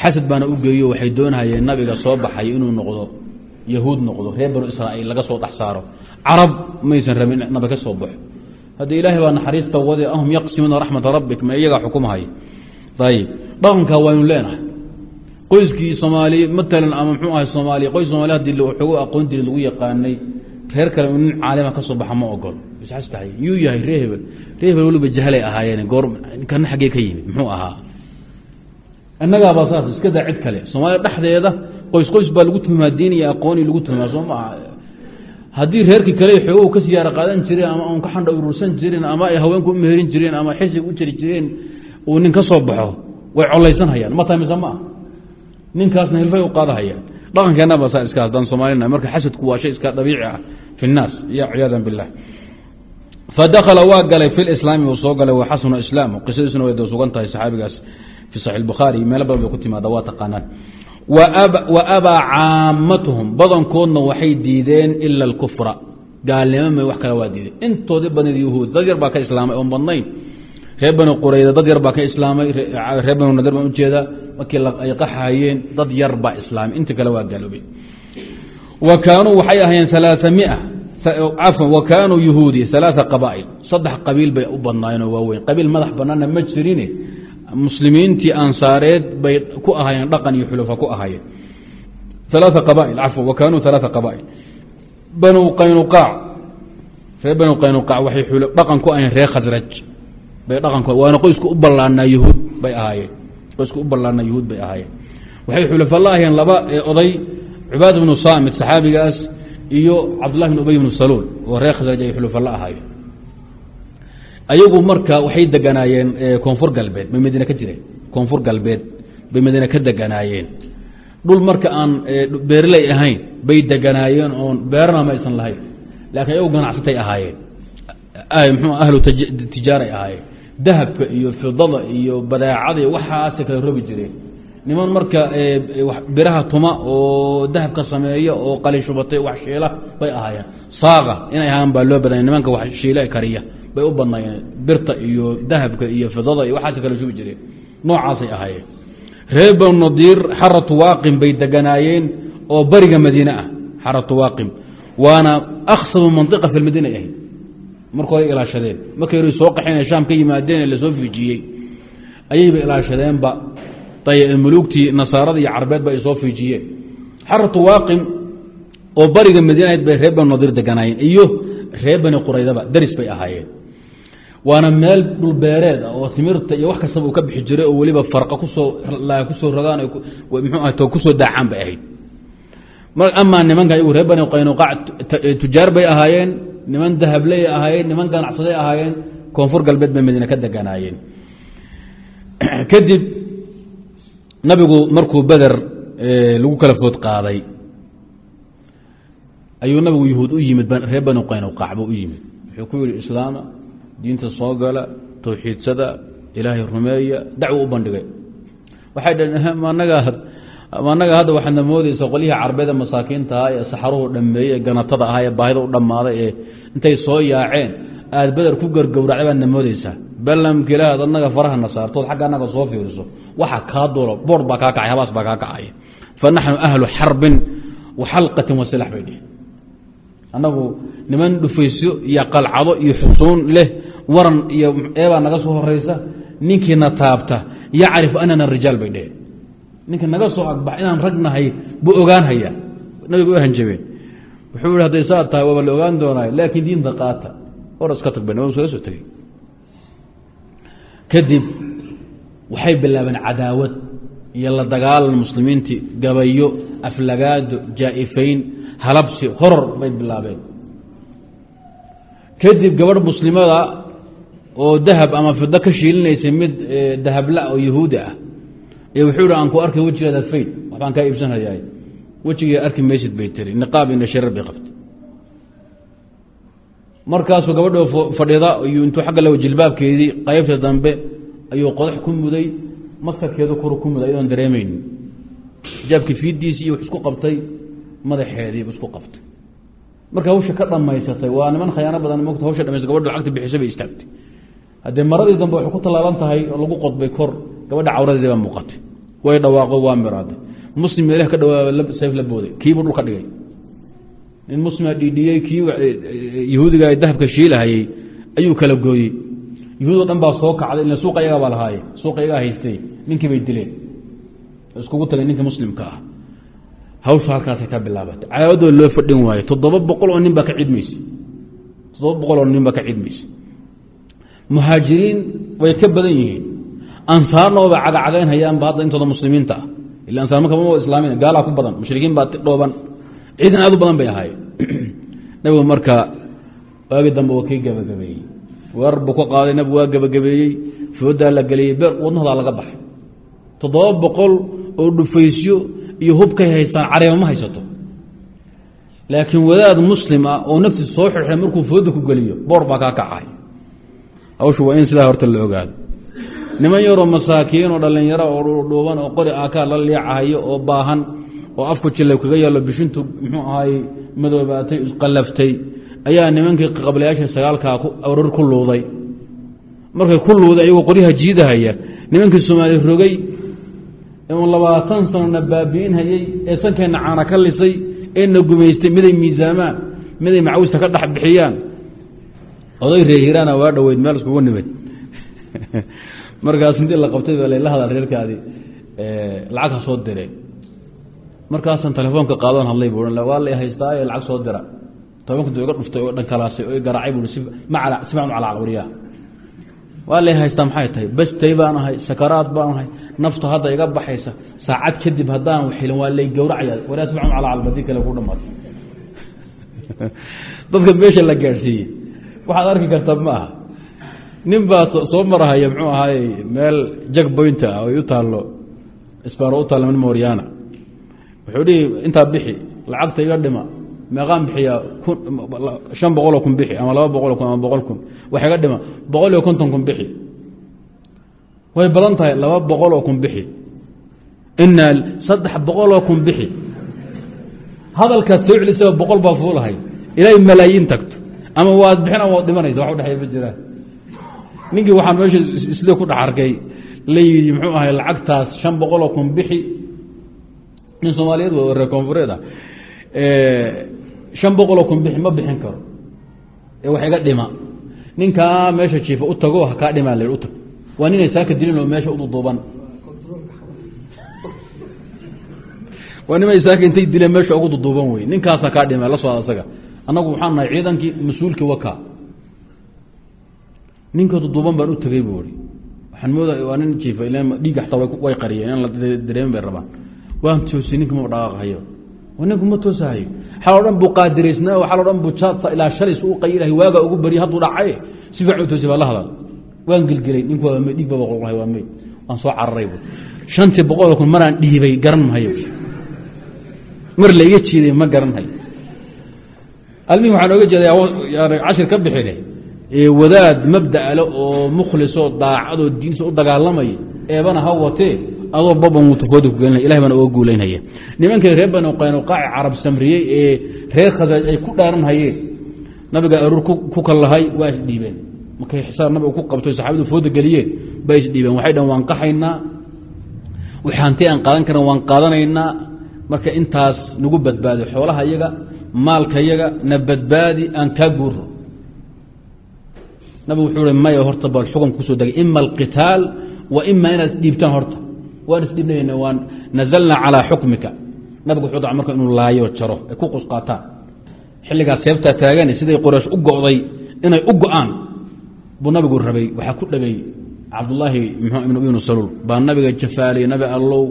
xasad baana u geeyo waxay doonahayeen nabiga soo baxay inuu noqdo yahuud noqdo reer banu israa'iil laga soo dhex saaro. Carab maysan rabin nabi ka soo baxo. Hadda ilaahay baa naxariista wade ahum yaqsimuuna raxmata rabbik ma iyagaa xukumahaya ayib dhaqankaa waynu leenahay. Qoyskii soomaali matalan ama mxuu ahay soomaaliya qoys somaali haddii waxoogu aqoon jiri lagu yaqaanay reer kale nin caalima ka soo baxa ma ogol isxastahay yuu yahay ree hebel. Weliba jahalay ahaayeen goor kana xaggee ka yimid muxuu ahaa innagaabaa saas iska daa cid kale. Soomaaliya dhexdeeda qoys qoys baa lagu tilmaa diin iyo aqooni lagu tilmaa soo haddii reerkii kale xoogo ka siyaaro qaadan jireen ama un ka xandha urursan jireen ama ay haweenku u meherin jireen ama xisig u jiri jireen uu nin ka soo baxo way colaysanhayaan ma tahay ma ah ninkaasna hilfay u qaadahayaan. Dhaqankeenna saa iska haddaan soomaalina marka xasadku waa shay iska dabiici ah. Fi nnaas ya ciyaadan billah. Fadakala waa galay fi lislaami uu soo galay waxasuna islaamu. Qisadiisuna way sugan tahay saxaabigaas fi saxi bukhaari meelo badan bay ku timaada waa taqaanaan wa abaa caamatuhum badankoodna waxay diideen ila alkufra gaalnimo may wax kale waa diideen intoodii badneed yahuud dad yar baa ka islaamay oon badnayn reer bani qurayda dad yar baa ka islaamay reer banu nadir baan ujeeda markii ay qaxahayeen dad yar baa islaamay inta kale waa gaaloobay wa kaanuu waxay ahayeen alaaamia cafwan wa ma muslimiintii ansaareed bay ku ahaayeen dhaqan iyo xulufa ku ahaayeen alaa qabail cafwan wa kaanuu alaa qabaa'il. Banu qaynuqaac reer banu qaynuqaac waxay dhaqan ku ahayeen reer khasraj bay dhaqanko waana qoysku u ballaanaa yahuud bay ahaayeen qoysku u ballaana yuhuud bay ahaayeen waxay xulafo la ahayeen laba oday cubaad bnu saamit saxaabigaas iyo cabdullahi bn ubay bnu saluul oo reer khasraj ay xulafo la ahaayeen ayagu marka waxay deganaayeen koonfur galbeed bay madiine ka jireen. Koonfur galbeed bay madiine ka deganaayeen. Dhul marka aan beerley ahayn bay deganaayeen oon beerana ma aysan lahayn. Laakiin ayagu ganacsatay ahaayeen. Mxuu ahlu tijaaray ahaayeen. Dahabka iyo fidada iyo badeecada waxaasay kala robi jireen. Niman marka biraha tuma oo dahabka sameeya oo qali shubatay wax shiila bay ahaayeen. Saaqa inay ahaan baa loo badanya nimanka wax shiila kariya bay u badnaayeen birta iyo dahabka iyo fidada iyo waxaas kala shubi jireen. Noocaasay ahaayeen. Reer banu nadiir xaratu waaqim bay deganaayeen oo bariga madiine ah xaratu waaqim. Waana aksabu manطiqa fi lmadiina ahayd. Marka hore ilaashadeen markay hore soo qaxeen shaam ka yimaadeen ee la soo fiijiyey ayayba ilaashadeenba muluugtii nasaarada iyo carbeedba ay soo fiijiyeen. Xaratu waaqim oo bariga madiina ahayd bay reer banu nadiir deganaayeen iyo reer bani quraydaba daris bay ahaayeen waana meel dhulbeereed ah oo timirta iyo wax kastaba uu ka bixi jiray oo weliba farqa ku soo ku soo rogaan mxuu ah ku soo daacaan bay ahayd. Amaa nimanka iyagu reer bani qaynuqaac tujaar bay ahaayeen niman dahabley ahaayeen niman ganacsaday ahaayeen koonfur galbeed bay madiine ka deganaayeen. Kadib nabigu markuu beder lagu kala food qaaday ayuu nabigu yuhuud u yimid reer bani qaynuqaac buu u yimid. Wuxuu ku yihi islaama diinta soo gala towxiidsada ilaahay rumeeya dacwo u bandhigay. Waxay dhaheen managa anaga hadda waxaadna moodeysa qolyihii carbeeda masaakiintaha ee saxaruhu dhameeyey ee ganatada ahaa ee baahida u dhammaaday ee intay soo yaaceen aad beder ku gargowracday baadna moodeysaa ballamka ilaahad anaga farahana saartood xagga anaga soo fiiriso waxa kaa dulo boor baa kaa kacay habaas baa kaa kacaya fa ahlu xarbin wa xalqatin wasilax bay dhihi. Annagu niman dhufaysyo iyo qalcado iyo xusuun leh waran iyo eebaa naga soo horeysa ninkiina taabta yacrifu anana rijaal bay dheheen ninka naga soo agbax inaan rag nahay buu ogaan hayaa nabiga u hanjabeen. Wuxuu i hadday saa tahay waaba la ogaan doonay laakiin diinta qaata or iska tag ba sala soo tegey kadib waxay bilaabeen cadaawad iyo la dagaalan muslimiintii gabayo aflagaado jaa'ifayn halabsi horor bay bilaabeen. Kadib gabadh muslimada oo dahab ama fido ka shiilinaysay mid dahabla oo yahuudi ah. Ee wuxuu hi aan ku arkay wejigeeda fayd waxbaan kaa iibsanhayaa wejigii arki maysid bay tiri niqaab ina sharar bay qabtay. Markaasuu gabadho fadhida iyuu intuu agga la jilbaabkeedii qaybta dambe ayuu qodax ku muday maskarkeedu koru ku muday adoon dareemaynin. Xijaabkii fiidiisii iyo isku qabtay madaxeediibu isku qabtay. Marka hawsha ka dhamaysatay waa niman khayaano badan mogta hawsha dhamaysa gabadho lacagta bixisa bay istaagtay haddee maradii dambe waxay ku tallaalan tahay oo lagu qodbay kor gabadha cawradeedii baa muuqatay. Way dhawaaqo waa miraaday muslim meelh ka dhawaaba sayf la booday. Kiibuu dhul ka dhigay? Nin muslima dhiidhiyey kii yahuudiga dahabka shiilahayey ayuu kala gooyey. Yahuud o dhan baa soo kacday ila suuqa iyagaa baa lahaaye suuqa iyagaa haystay. Ninkii bay dileen. Iskugu tagay ninkii muslimka ah. Hawsha halkaasay ka bilaabatay. Cadaawadoo loo fadhin waayo. Toddoba boqol oo nin baa ka cidmayse toddoba boqol oo nin baa ka cidmayse muhaajiriin way ka badan yihiin. Ansaarnooba cagacagayn hayaanba hadda intooda muslimiinta ah. Ila ansaar marka ma islaamin gaalaa ku badan mushrikiin baa dhooban. Ciidan aad u badan bay ahaayeen. Nabigu marka waagi dambe waa kii gabagabeeyey. Weerar buu ka qaaday nabigu waa gabagabeeyey. Foodaa la geliyey beer wadnahodaa laga baxay. Toddoba boqol oo dhufaysyo iyo hubkay haystaan careema ma haysato. Laakiin wadaad muslim ah oo naftiis soo xirxay markuu fooda ku geliyo boor baa kaa kacay hawshu waa in sidaa horta la ogaado. Niman yaroo masaakiin oo dhallinyaro oo dhuuban oo qori aakaa la liicahayo oo baahan oo afku jilay kaga yaalo bishintu muxuu ahaay madoobaatay qallaftay ayaa nimankii qablayaasha sagaalkaa arar ku luuday. Markay ku luuday ayagoo qoryaha jiidahaya nimankii soomaali rogay n labaatan sanona baabi'in hayey ee sankeenna caana ka lisay ee na gumaystay miday miisaamaan miday macawista ka dhex bixiyaan oday reehiraana waa dhoweyd meel iskugu nimid. Markaas intii la qabtay baa layla hadal reerkaadii lacag ha soo direen markaasaan telefoonka qaadoon hadlay bu waa lay haystaaye lacag soo dira. Du iga dhuftay oo dhankalaasay oo garaacay bu si fiican u calaac wariyaa waa lay haystaa maxay tahay? Bastay baan ahay sakaraad baan ahay naftu hadda iga baxaysa saacad kadib haddaan waxilin waa lay gowracaya walaasbacun calaa calbadi kale ku dhamaad dadka meesha la gaadhsiiyey waxaad arki karta ma aha nin baa soo marahaya muxuu ahaay meel jag boynta ah oy u taallo isbaaro u taalla min moryana wuxuu dhihi intaa bixi lacagta iga dhima. Meeqaan bixiyaa shan boqoloo kun bixi ama laba boqoloo kun ama boqol kun. Wax iga dhima boqol iyo konton kun bixi. Way badan tahay laba boqoloo kun bixi. Inaa saddex boqoloo kun bixi. Hadalkaad soo celisaba boqol baa fuulahay. Ilaa malaayiin tagto ama waad bixin ama waad dhimanaysa wax udhexeeya ma jiraan. Ninkii waxaa meesha isle ku dhex la yidhi muxuu ahay lacagtaas shan boqoloo kun bixi. Nin soomaaliyeed wa reer koonfureed ah shan boqoloo kun bixi ma bixin karo. Ee wax iga dhima. Ninkaa meesha jiifa u tago ha kaa dhimaa la u tag. Waa ninay saaka dilin oo meesha ududuuban waa nimay saaka intay dileen meesha ugu duduuban wey ninkaasa kaa dhima la socda asaga annagu waxaan nahay ciidankii mas'uulkii waka ninka duduuban baan u tegey bu i waxaan mooda waa nin jiifa il dhiigga xataa way qariyeen in la dareemin bay rabaan. Waan toosi ninka ma dhaqaaqhayo ninku ma toosahayo xal o buu qaadiraysnaa xal o buu jaadta ilaa shalis u qayilahay waagaa ugu barya hadduu dhacay. Si fiican u toosi baa la hadal waan gelgelay ninku waa meyd dhiig baba waa meyd waan soo cararay bu shantii boqol kun maraan dhiibay garan mahayo mar la jiiday ma garanhayo almihim waxaan oga jeeda cashir ka bixine wadaad mabda'ale oo mukhlisoo daacadoo diinsa u dagaalamaya eebana ha watee adoo baban wutukooda ku gelinaya ilahay baana oga guulaynaya. Nimankii reer banu qaynuqaaci carab samriyey ee reer khasraj ay ku dhaaran hayeen nabiga aruur ku kallahay waa isdhiibeen. Markay xisaab nabiga ku qabto saxaabadu fooda geliyeen baa isdhiibeen. Waxay dhan waan qaxaynaa waxaanti aan qaadan karan waan qaadanaynaa. Marka intaas nagu badbaado xoolaha yaga maalka yaga na badbaadi aan kaa guuro nabigu wuxuu i maya horta bal xukum ku soo degay ima alqitaal wa ima inaad isdhiibtaan horta. Waan isdhiibnayna waan nazalnaa calaa xukmika. Nabigu wuxuu daca marka inuu laayo jaro ay ku qusqaataan xilligaas seebtaa taagane siday qoraysh u go'day inay u go'aan. Buu nabigu rabay waxaa ku dhegay cabdulaahi ibnu ibnu saluul. Baa nabiga jafaalay nabi allow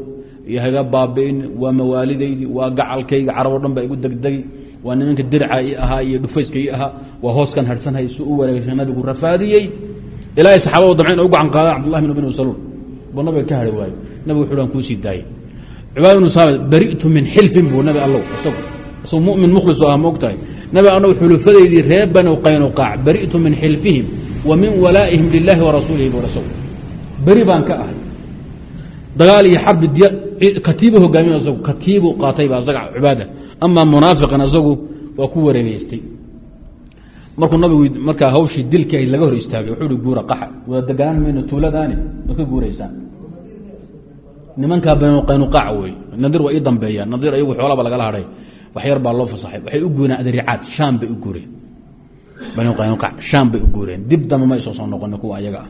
haga baabi'in waa mawaalidaydi waa gacalkayga carabo dhan baa igu degdegi waa nimanka dirca ahaa iyo dhufayska ahaa. Waa hooskan harsanhay si u wareegsan nabigu rafaadiyey. Ilaahay saxaabadu damceen u gacan qaadaan cabdullahi bin ibn saluul buu nabiga ka hari waayo. Nabigu wuxuu aan kuusii daayey. Cubaad ibnu saamid bari'tu min xilfin buu nabi allow isagu. Isagoo mu'min mukhlis u ahaa ma og tahay nabi annagu xulufadeydii reer banu qaynuqaac bari'tu min xilfihim wa min walaa'ihim lilaahi wa rasuulihi buu rasul beri baan ka ahay. Dagaal iyo xarbi diya katiibu hogaamiy isagu katiibu qaatayba isaga cubaada amaa munaafiqan isagu waa ku wareegeystay. Markuu nabigu markaa hawshii dilki ayd laga hor istaagay wuxuu hi guura qaxa. Wada deganaan mayno tuuladaani waad ka guuraysaan nimankaa banu qaynuqaac wey nadir waa ii dambeeyaan nadir ayagu xoolaba lagala hadhay. Wax yar baa loo fasaxay. Waxay u guureen adricaad shaam bay u guureen. Banu qaynuqaac shaam bay u guureen. Dib dambe ma soo soo noqoni kuwa ayaga ah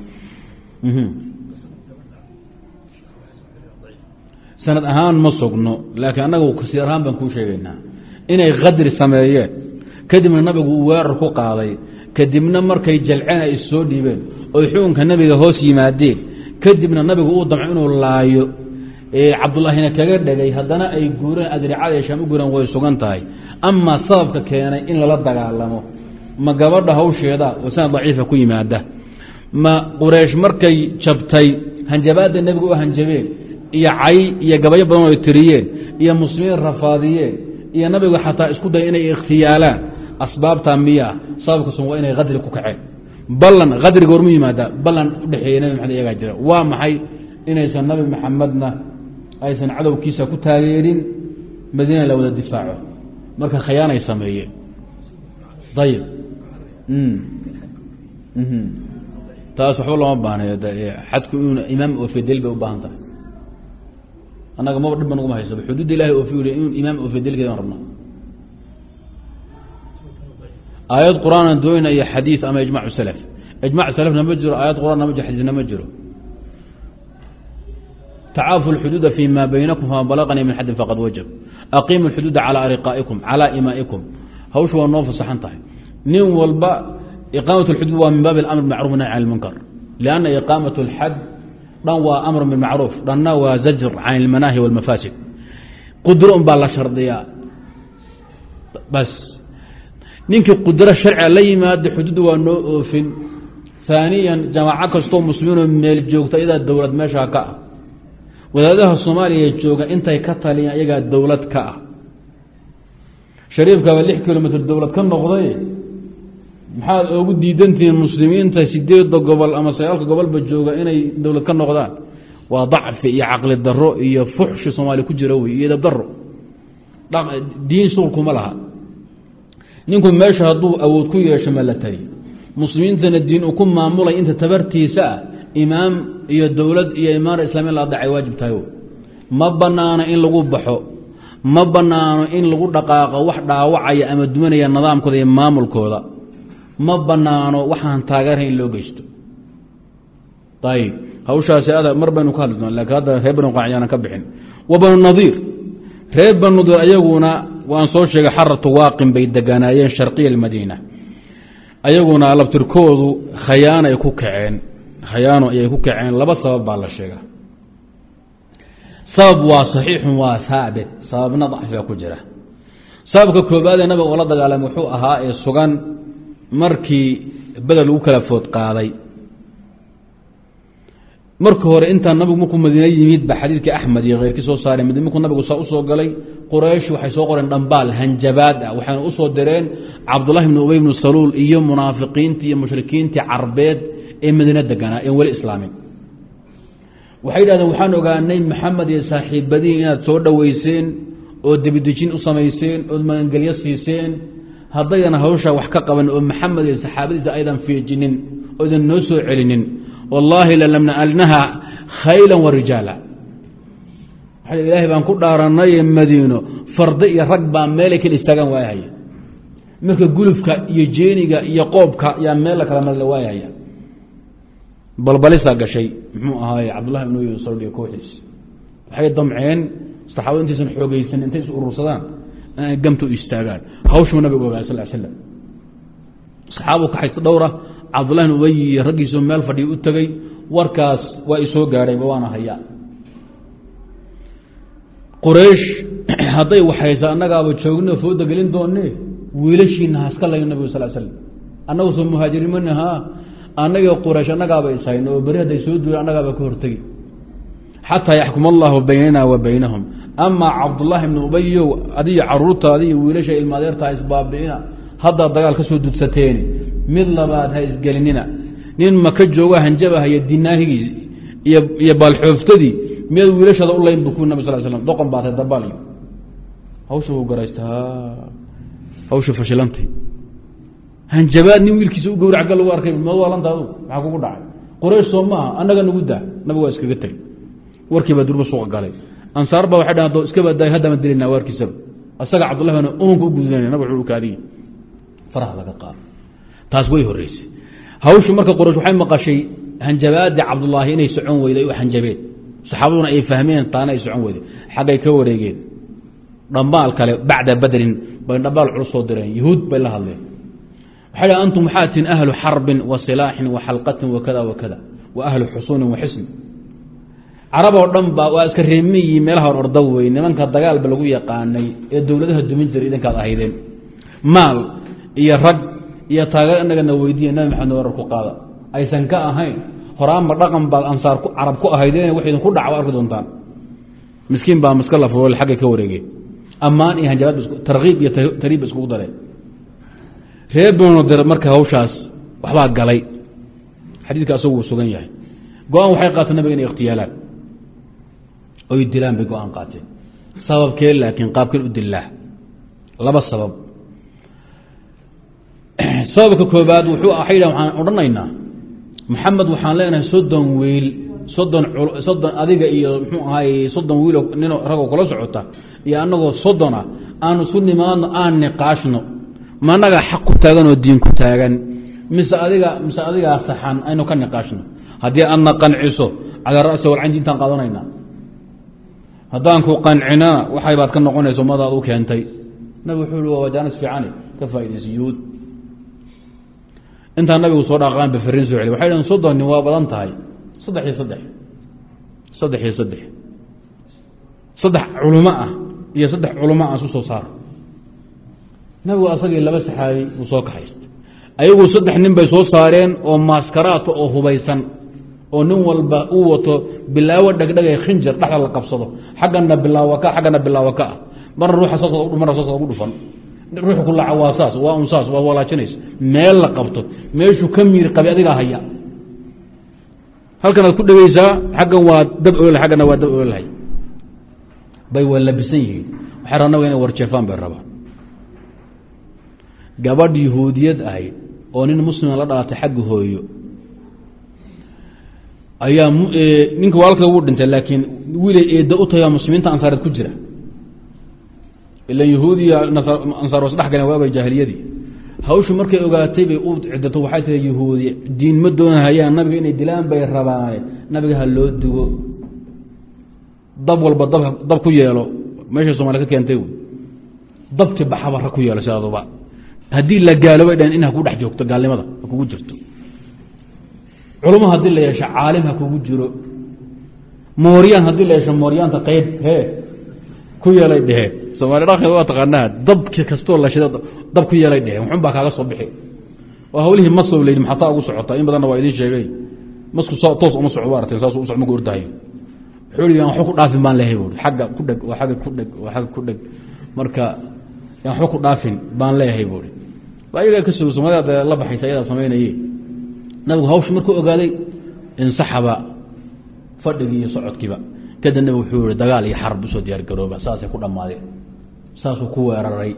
sanad ahaan ma sugno laakiin annagu kasiir ahaan baan kuu sheegaynaa. Inay kadri sameeyeen kadibna nabigu uu weerar ku qaaday kadibna markay jalceen ay soo dhiibeen oy xukunka nabiga hoos yimaadeen kadibna nabigu uu damco inuu laayo. Cabdullaahina kaga dhegay haddana ay guureen adricada ee shaam u guureen way sugan tahay. Amaa sababka keenay in lala dagaalamo ma gabadha hawsheeda oo sanad daciifa ku yimaada. Ma qureish markay jabtay hanjabaadda nebiga u hanjabeen iyo cay iyo gabayo badan ay tiriyeen iyo muslimiin rafaadiyeen iyo nabigu xataa isku day inay ikhtiyaalaan. Asbaabtaa miyaa sababkasun waa inay kadri ku kaceen. Ballan kadriga hormu yimaadaa ballan udhexeeya nabi maxamed iyagaa jira. Waa maxay inaysan nabi maxamedna aysan cadowkiisa ku taageerin? Madiina la wada difaaco. Marka khayaanay sameeyeen. Ayib taas waxba lama baahna xadku inu imaam ofedel bay u baahan tahay annaga maba dhib ba naguma haysaba xuduudda ilahay oofi in imaam ofedelkeedan rabna aayad qur'aanan doonayna iyo xadiid ama ijmac salaf. Ijmac salafna ma jiro aayad qur'aanna ma jiro xadiidna ma jiro. Tacaafu lxuduuda fi ma baynakum fama balaqanii min xadin faqad wajab. Aqiimu lxuduuda calaa ariqaa'ikum calaa imaa'ikum. Hawshu waa noo fasaxan tahay. Nin walba iqaamat lxuduud waa min baabi alamr bimacruf nahy can lmunkar lianna iqaamat اlxad dhan waa amr bilmacruuf dhanna waa zajr can ilmanaahi walmafaasid qudro un baa la shardiyaa bas. Ninkii qudro sharciga la yimaada xuduudda waa noo oofin. Haaniyan jamaaco kastoo muslimiinoo meel joogta iyadaa dowlad meeshaa ka ah. Wadaadaha soomaaliya jooga intay ka taliyaan iyagaa dowlad ka ah. Shariifkaaba lix kilomitr dowlad ka noqday maxaad oogu diidantihiin muslimiinta sideedda gobol ama sagaalka gobolba jooga inay dowlad ka noqdaan? Waa dacfi iyo caqli daro iyo fuxshi soomaaliya ku jira wey iyo dabdaro diin shuqulkuma laha. Ninku meesha hadduu awood ku yeesho ma la tali muslimiintana diin uu ku maamulay inta tabartiisa ah imaam iyo dowlad iyo imaara islamiya la adacay waajib tahay ma banaano in lagu baxo ma banaano in lagu dhaqaaqo wax dhaawacaya ama dumanaya nidaamkooda iyo maamulkooda ma banaano waxaan taageerhay in loo geysto. Ayib hawshaasi ada mar baynu ka hadli doona hadda reer banu qacyaana ka bixin. Wa nadiir. Reer banu nadiir ayaguna waan soo sheegay xaratu waaqin bay deganaayeen sharqiya almadiina. Ayaguna labtirkoodu khayaano ay ku kaceen khayaano ayay ku kaceen laba sabab baa la sheega sabab waa saxiixun waa haabit sababna dacfi baa ku jira. Sababka koobaadee nabiga oola dagaalamay wuxuu ahaa ee sugan markii bedel lagu kala food qaaday. Marka hore intaa nabigu markuu madiine yimid ba xadiidkii axmed iyo keyrkii soo saareen madiine markuu nabigu saa u soo galay quraysh waxay soo qoreen dhambaal hanjabaad ah waxayna u soo direen cabdullahi bni ubey bnu saluul iyo munaafiqiintii iyo mushrikiintii carbeed ee madiine deganaa een weli islaamin waxay yidhahdeen waxaan ogaanay maxamed iyo saaxiibadiin inaad soo dhoweyseen oo debidejin u samayseen ood magangelyo siiseen haddaydan hawshaa wax ka qaban oo maxamed iyo saxaabadiisa aydan fiijinin oo idan noo soo celinin wallaahi lalamnaalnaha khaylan wa rijaala. Ilaahay baan ku dhaaranaye madiino fardo iyo rag baa meelay kala istaagaan waayahaya. Marka gulufka iyo jeeniga iyo qoobka yaa meel la kala marla waayahaya. Balbalisaa gashay muxuu ahaaye cabdullahi ibn uy kooxdiis waxay damceen saxaabada intaysan xoogeysan intay is urursadaan u istaagaan. Hawshuu nabigu ogaa sal slam saxaabuu kaxaysta dhowra cabdullahi ubey iyo raggiisoo meel fadhiya u tegey warkaas waa isoo gaadhayba waana hayaa. Quraysh hadday waxaysa annagaaba joogno fooda gelin doone wiilashiina haska layn nabigu sal slam annagu soo muhaajiriinmani haa annagii quraysh annagaaba ishayno oo beri hadday soo duulen annagaaba ka hortegi xataa yaxkum allahu baynana wa baynahum amaa cabdullaahi bni ubayow adiyo caruurtaadi iyo wiilasha ilmaadeertaa isbaabi'ina haddaad dagaal ka soo dudsateen mid labaad ha isgelinina nin maka jooga hanjabahaya dinaahigiis iyo baalxooftadii miyaad wiilashada u layn bu ku nab sal slam doqon baatay dabaaliyo hawsha wuu garaysta hawsha fashilantay hanjabaad nin wiilkiisa u gowrac gal lagu arkay madalanta adu maxaa kugu dhacay quraysh soo maaha annaga nagu daa nabig waa iskaga tegey warkiibaa durba suuqa galay ansaar baa waxay dhahan iska baday haddama dilina waarkiisaba asaga cabdullahi baan ununka u nabig wuxuu kaadiye. Faraha laga qaado. Taas way horeysay hawshu marka quraysh waxay maqashay hanjabaadii cabdullaahi inay socon weyday u hanjabeen saxaabaduna ay fahmeen taana ay socon weyday xaggay ka wareegeen. Dhambaal kale bacda badrin bay dhambaal culus soo direen. Yahuud bay la hadleen. Waxay antum waxaa tihin ahlu xarbin wa silaaxin wa xalqatin wa kada wa kada wa ahlu xusuunin wa xisn carab oo dhan ba waa iska reemiyi meelaha or orda wey nimanka dagaalba lagu yaqaanay ee dowladaha dumin jiray idinkaad ahaydeen. Maal iyo rag iyo taageer inagana weydiiya nabi maxamed warar ku qaada. Aysan ka ahayn horaanba dhaqan baad ansaar carab ku ahaydeen wax idinku dhaca arki doontaan. Miskiin baa maska lafurool xagga ka wareegeen ammaan iyo hanjabaad tarkiib iyo tariib iskugu dareen reer benodir marka hawshaas waxbaa galay. Xadiidka wuu sugan yahay. Go'aan waxay qaateen nabiga inay ikhtiyaalaan oy dilaan bay go'aan qaateen sababkee? Laakiin qaabkeen u dilaa laba sabab. Sababka koobaad wuxuu waxay yidhahan waxaan odhanaynaa maxamed waxaan leenahay soddon wiil soddon soddon adiga iyo muxuu ahaay soddon wiilo nin ragoo kula socota iyo annagoo soddona aanu isu nimaadno aan niqaashno ma annagaa xaq ku taagan oo diin ku taagan? Mise adiga mise adigaa saxan aynu ka niqaashno? Haddii aadna qanciso calaa ra'si walcayn diintaan qaadanaynaa haddaan ku qancinana waxay baad ka noqonaysa ummadaad u keentay. Nabig wuxuu i waa jaanis fiicane ka faa'iidaysa yuhuud intaa nabigu soo dhaqaan ba fariin soo celi waxay dhaheen soddon nin waa badan tahay. Saddex iyo saddex. Saddex iyo saddex. Saddex culimo ah iyo saddex culamo ah isu soo saar nabigu asagii laba saxaabi uu soo kaxaystay. Ayagu saddex nin bay soo saareen oo maaskaraata oo hubaysan oo nin walba uu wato bilaawo dhegdhegay khinjar dhexda la qabsado. Xaggana bilaawa ka xaggana bilaawa ka. Ah marna ruuxa saas marna saas ugu dhufan. Ruuxu ku laca waa saas waa un saas waa walaajinaysa meel la qabto. Meeshuu ka miir qabay adigaa haya. Halkanaad ku dhegeysaa xaggan waa dab olol xaggana waa dab ololhay bay waa labisan yihiin. Waxay rabnaga inay warjeefaan bay rabaan gabadh yahuudiyad ahayd oo nin muslima la dhalatay xagga hooyo ayaa ninka walaalka wuu dhintay laakiin wiilay eedda u tahay muslimiinta ansaareed ku jira. Ila yahuudiya ansaar was dhex galeen waabay jaahiliyadii. Hawshu markay ogaatay bay u cidato waxay tahay yahuudi diin ma doonahayaan nabiga inay dilaan bay rabaane nabiga ha loo dugo. Dab walba dab dab ku yeelo meeshay somaaliya ka keentay dabki baxaba ku yeelo sidaduba haddii la gaalo bay dhaheen in ha ku dhex joogto gaalnimada ha kugu jirto culamo haddii la yeesho caalim ha kugu jiro. Mooryaan haddii la yeesho mooryaanta qeyb hee ku yeelay dheheen somaali dhaqan waa taqaanaa dabki kastoo la dab ku yeelay dheheen waxun baa kaaga soo bixi? Waa hawlihii masow la yidhi maxataa ugu socota? In badanna waa idiin sheegay. Masku toos uma soco aragteen saas u soc maku ordahayo wuxuu yaan waxba ku dhaafin baan leehay buuri xagga ku dheg waa xagga ku dheg waa xagga ku dheg. Marka yaan waxba ku dhaafin baan leeyahay buuri waa iyagaa ka soo soomaalida la baxaysa ayadaa samaynaye nabigu hawshu markuu ogaaday insaxaba fadhigii iyo socodkiiba. Kadib nabig wuxuu yihi dagaal iyo xarb u soo diyaar garooba saasay ku dhammaadeen. Saasuu ku weeraray.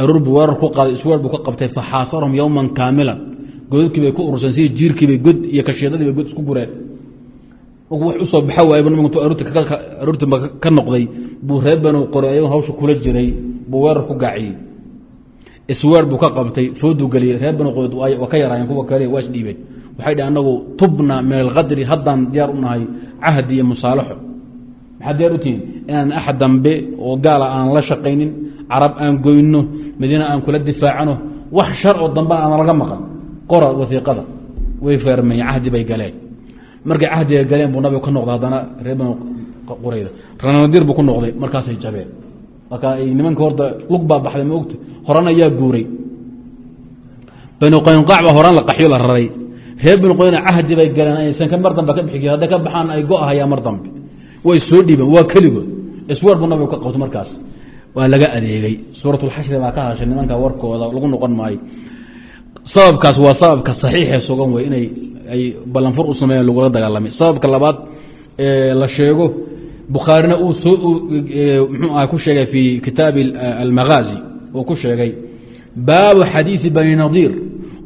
Aruur buu weerar ku qaaday isweer buu ka qabtay faxaasarahum yowman kaamilan. Godadkii bay ku urursan sidii jiirkiibay god iyo kashiidadii bay god isku gureen. Markuu wax u soo baxa waayba nabigu intuu aruurtii ka noqday buu reer banu ayagoo hawsha kula jiray buu weerar ku gaaciyey isweer buu ka qabtay fooduu geliyey reer banu waa ka yaraayeen kuwa kale waa isdhiibeen. Waxay dhi anagu tubna min alkadri haddaan diyaar u nahay cahdi iyo musaalaxo maxaad diyaar u tihiin? Inaan axad dambe oo gaala aan la shaqaynin carab aan goyno madiina aan kula difaacano wax shar oo dambena aan laga maqan. Qora wasiiqada way feermeen cahdi bay galeen. Markay cahdiga galeen buu nabigu ka noqday haddana reer banu qurayda buu ku noqday markaasay jabeen marka nimanka horta lug baa baxday ma ogta? Horana ayaa guuray. Banu qaynqaac baa horaan la qaxyo la raray. Reer binu qoyna cahdi bay galeen aysan ka mar dambe ka bixi hadday ka baxaan ay go-ahayaan mar dambe. Way soo dhiibeen waa keligood. Isweer buu nabigu ka qabto markaas. Waa laga adeegay. Suuratulxashri baa ka hadashay nimanka warkooda lagu noqon maayo. Sababkaas waa sababka saxiixee sugan wey inay ay ballanfur u sameeyeen lagula dagaalamay. Sababka labaad la sheego bukhaarina mxuu aha ku sheegay fii kitaabi almaghaazi uu ku sheegay baabu xadiidi bani nadiir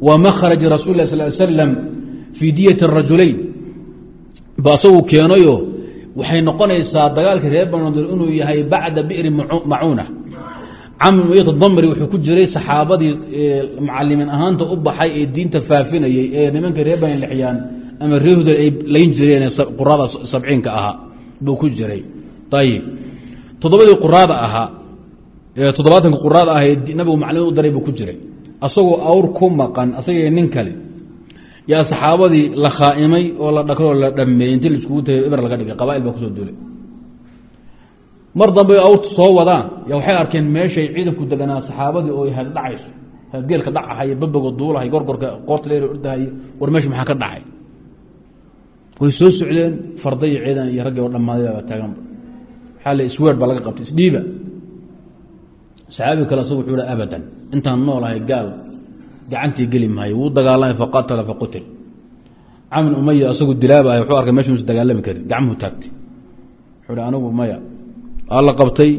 wa makhraji rasul lah sal slam fii diyati rajulayn ba asagu keenayo waxay noqonaysaa dagaalkii reer bani nadiir inuu yahay bacda bi'ri macuuna. Camr miyat damri wuxuu ku jiray saxaabadii mucalimiin ahaanta u baxay ee diinta faafinayey ee nimanka reer bani lixyaan ama reer hudal ay layn jireen qurada sabciinka ahaa buu ku jiray. Ayib toddobadii quraada ahaa toddobaatanka quraada ah ee nabigu maclimiin u daray buu ku jiray. Asagoo awr ku maqan asagii nin kale. Yaa saxaabadii la khaaimay oo la dhakroo la dhameeyey inti laiskugu tagay eber laga dhigay qabaail baa ku soo duulay. Mar dambe awrta soo wadaan. Ya waxay arkeen meeshay ciidanku deganaa saxaabadii oo had dhacayso geelka dhacahay baboga duulahay gorgorka qoorta leer ordahay war meesha maxaa ka dhacay way soo socdeen farda iyo ciidan iyo raggii oo dhammaaday baa taaganba waxaa la isweer laga qabtay isdhiiba. Saxaabi kale asagu wuxuu hi abadan intaan noolahay gaal gacantii geli maayo wuu dagaalamay faqatala faqutil camin umaya asagu dilaabahay wuxuu arkay meesha usa dagaalami karin gacmuhu taagtay. Wuxuu hi anigu maya waa la qabtay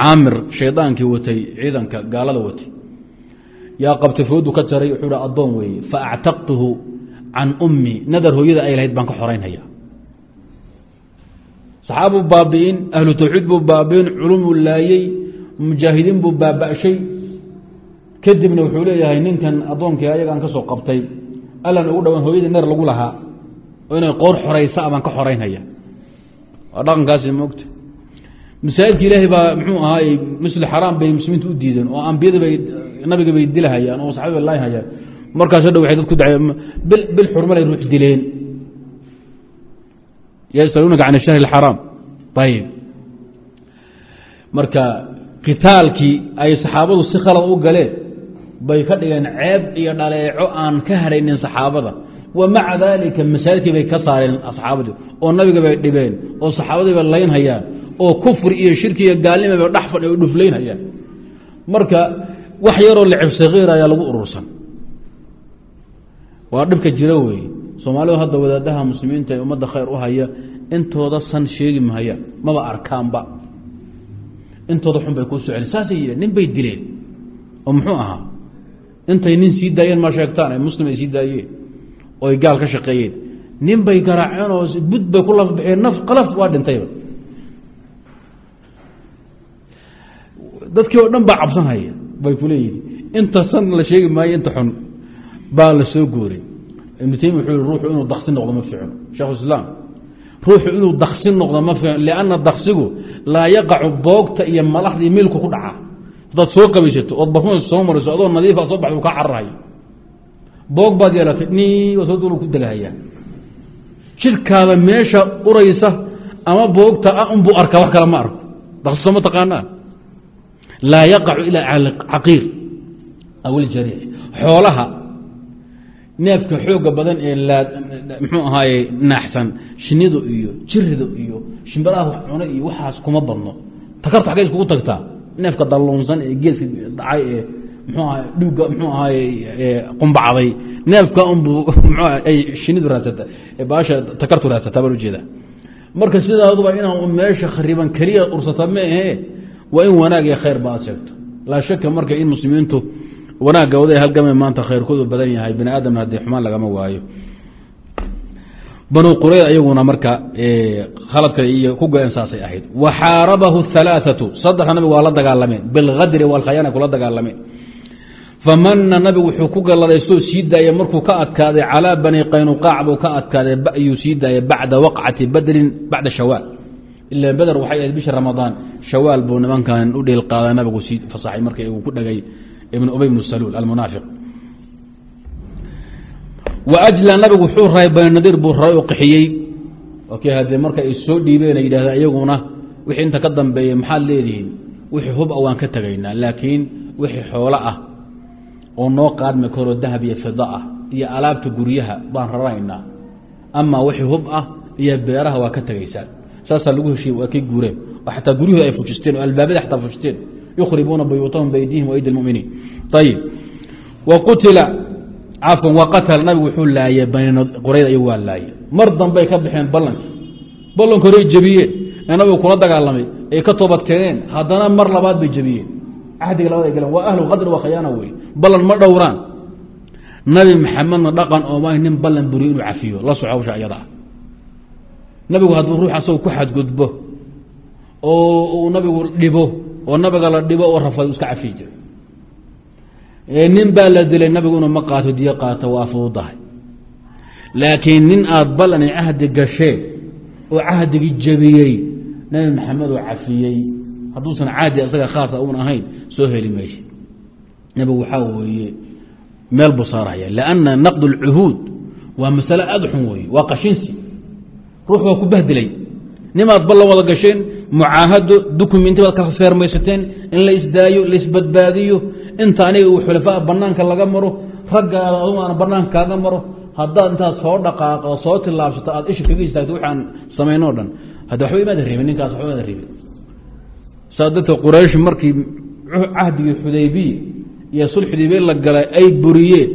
caamir shaydaankii watay ciidanka gaalada watay. Yaa qabtay foodu ka jaray wuxuu hi addoon weeye fa actaqtuhu can ummi nadar hooyada ay lahayd baan ka xoraynhaya saxaabuu baabi'in ahlu tawxiid buu baabi'in culumuu laayey mujaahidiin buu baaba'shay kadibna wuxuu leeyahay ninkan addoonkii ayagaan ka soo qabtay allan ugu dhawaan hooyadii ner lagu lahaa oo inay qoor xoraysa baan ka xoraynhaya waa dhaqankaasi moogta masaajidka ilaahay baa muxuu ahaay masjid xaraam bay muslimiintu u diideen oo ambiyada bay nabiga bay dilahayaan oo saxabi bay laayhayaan markaas dhow waxay dad ku daceen bil xurmalay ruux dileen. Yasaluunaka can ashahri اxaraam ayib marka kitaalkii ay saxaabadu si khalad u galeen bay ka dhigeen ceeb iyo dhaleeco aan ka hadhaynin saxaabada. Wa maca daalika masaajidkii bay ka saareen asxaabadii oo nabiga bay dhibeen oo saxaabadii bay laynhayaan oo kufri iyo shirki iyo gaalnima bay dhaxfan ay dhuflaynhayaan marka wax yaroo lecib sakiir ayaa lagu urursan waa dhibka jira weeye soomaalidu hadda wadaadaha muslimiinta ee ummadda khayr u haya intooda san sheegi mahayaan maba arkaanba. Intooda xun bay kuu soo celin. Saasay yidheen nin bay dileen. Oo muxuu ahaa? Intay nin sii daayeen ma sheegtaan ay muslim ay sii daayeen oo ay gaal ka shaqeeyeen. Nin bay garaaceen oo bud bay ku lafbaxeen naf qalaf waa dhintayba dadkii oo dhan baa cabsan bay ku leeyihiin inta san la sheegi maayo inta xun baa la soo gooray ibnu taymiya wuxuu ruuxu inuu daksi noqdo ma fiicno. Sheekhu islaam ruuxu inuu daksi noqdo ma fiicno lianna daksigu laa yaqacu boogta iyo malaxda iyo miilku ku dhaca hadaad soo qabaysato ood barfuma soo mariso adoo nadiifa soo baxda u kaa cararhaya boog baad yeelatay ni waa duulu ku degahaya jidhkaada meesha uraysa ama boogta ah unbuu arkaa wax kale ma arko. Daksi soo ma taqaanaa laa yaqacu ilaa caqiir. Aw iljariix xoolaha neefka xooga badan ee mxuu ahaaye naaxsan shinidu iyo jirida iyo shimbiraha cuno iyo waxaas kuma badno. Takartu xagay iskugu tagtaa? Neefka dalluunsan ee geeska dhacay ee mxuu aha dhiga mxuu ahaaye qumbacday. Neefka unbu ay shinidu raadsata baasha takartu raadsataa baan ujeeda marka sidaaduba inaan meesha khariban keliya ursata ma ahe waa in wanaag iyo khayr ba aad sheegto. Laa shaka marka in muslimiintu wanaagga waday halgamay maanta khayrkoodu badan yahay. Bani aadamna haddii xumaan lagama waayo. Banu qurayda ayaguna marka khaladka iyo ku go-een saasay ahayd. Wa xaarabahu halaaثatu saddexa nabigu waa la dagaalameen. Bilkadri walkhayaana kula dagaalameen. Famana nabigu wuxuu ku galladaystoo sii daayay markuu ka adkaaday calaa bani qaynuqaac buu ka adkaaday ayuu sii daayay bacda waqcati badrin bacda shawaal. Ila beder waxay ahayd bisha ramadaan. Shawaal buu nimankan u qaada nabigu sii fasaxay markii uu ku dhagay ibn ubay bn saluul almunaafiq wa ajla nabigu wuxuu raray bani nadiir buu raray oo qixiyey. Ok haddee marka ay soo dhiibeen ay yidhahdeen iyaguna wixii inta ka dambeeyey maxaad leedihiin? Wixii hub a waan ka tegaynaa laakiin wixii xoolo ah oo noo qaadmi karoo dahab iyo fida ah iyo alaabta guryaha baan raraynaa amaa wixii hub ah iyo beeraha waa ka tegaysaan saasaa lagu heshiiye waa guureen. Oo xataa guryuhu ay fujisteen yukhribuuna buyuutahum biaydihim waaydi lmuminiin ayib wa qutila cafwan wa qatala nabigu wuxuu laayay bani qurayda iyagu waa laayay mar dambey ka baxeen ballankii ballanka horey jebiyeen ee nabigu kula dagaalamay ay ka toobad keeneen haddana mar labaad bay jebiyeen cahdiga labaad ay galeen waa ahlu qadri waa khayaana wey ballan ma dhowraan nabi maxamedna dhaqan ooma nin ballan buriyo inuu cafiyo la soco hawsha iyada ah nabigu hadduu ruux asagoo ku xadgudbo oo uu nabigu dhibo oo nabiga la dhibo oo rafad iska cafiyi jiray nin baa la dilay nabigu inuu ma qaato diyo qaato waa fududahay. Laakiin nin aad ballan cahdi gasheen oo cahdigii jebiyey nabi maxamed oo cafiyey. Hadduusan caadi asaga khaasa uun ahayn soo heli maysid nabigu waxaa weeye meel buu saaraya. Lanna naqd اlcuhuud waa masale aad xun weeye waa qashinsi. Ruux baa ku bahdilay. Nimaad ballan wada gasheen mucaahado dukumenti baad ka feermaysateen in la isdaayo la isbadbaadiyo inta aniga uu xulafaa banaanka laga maro raggaada adu aan banaanka kaaga maro haddaad intaad soo dhaqaaqo soo tilaabsato aad isha kaga istaagto waxaan samaynoo dhan. Hadda waxba imaada reebin ninkaas waxba imaada reebin saa darteed quraysh markii cahdigii xudaybiya iyo sul xudaybiya la galay ay buriyeen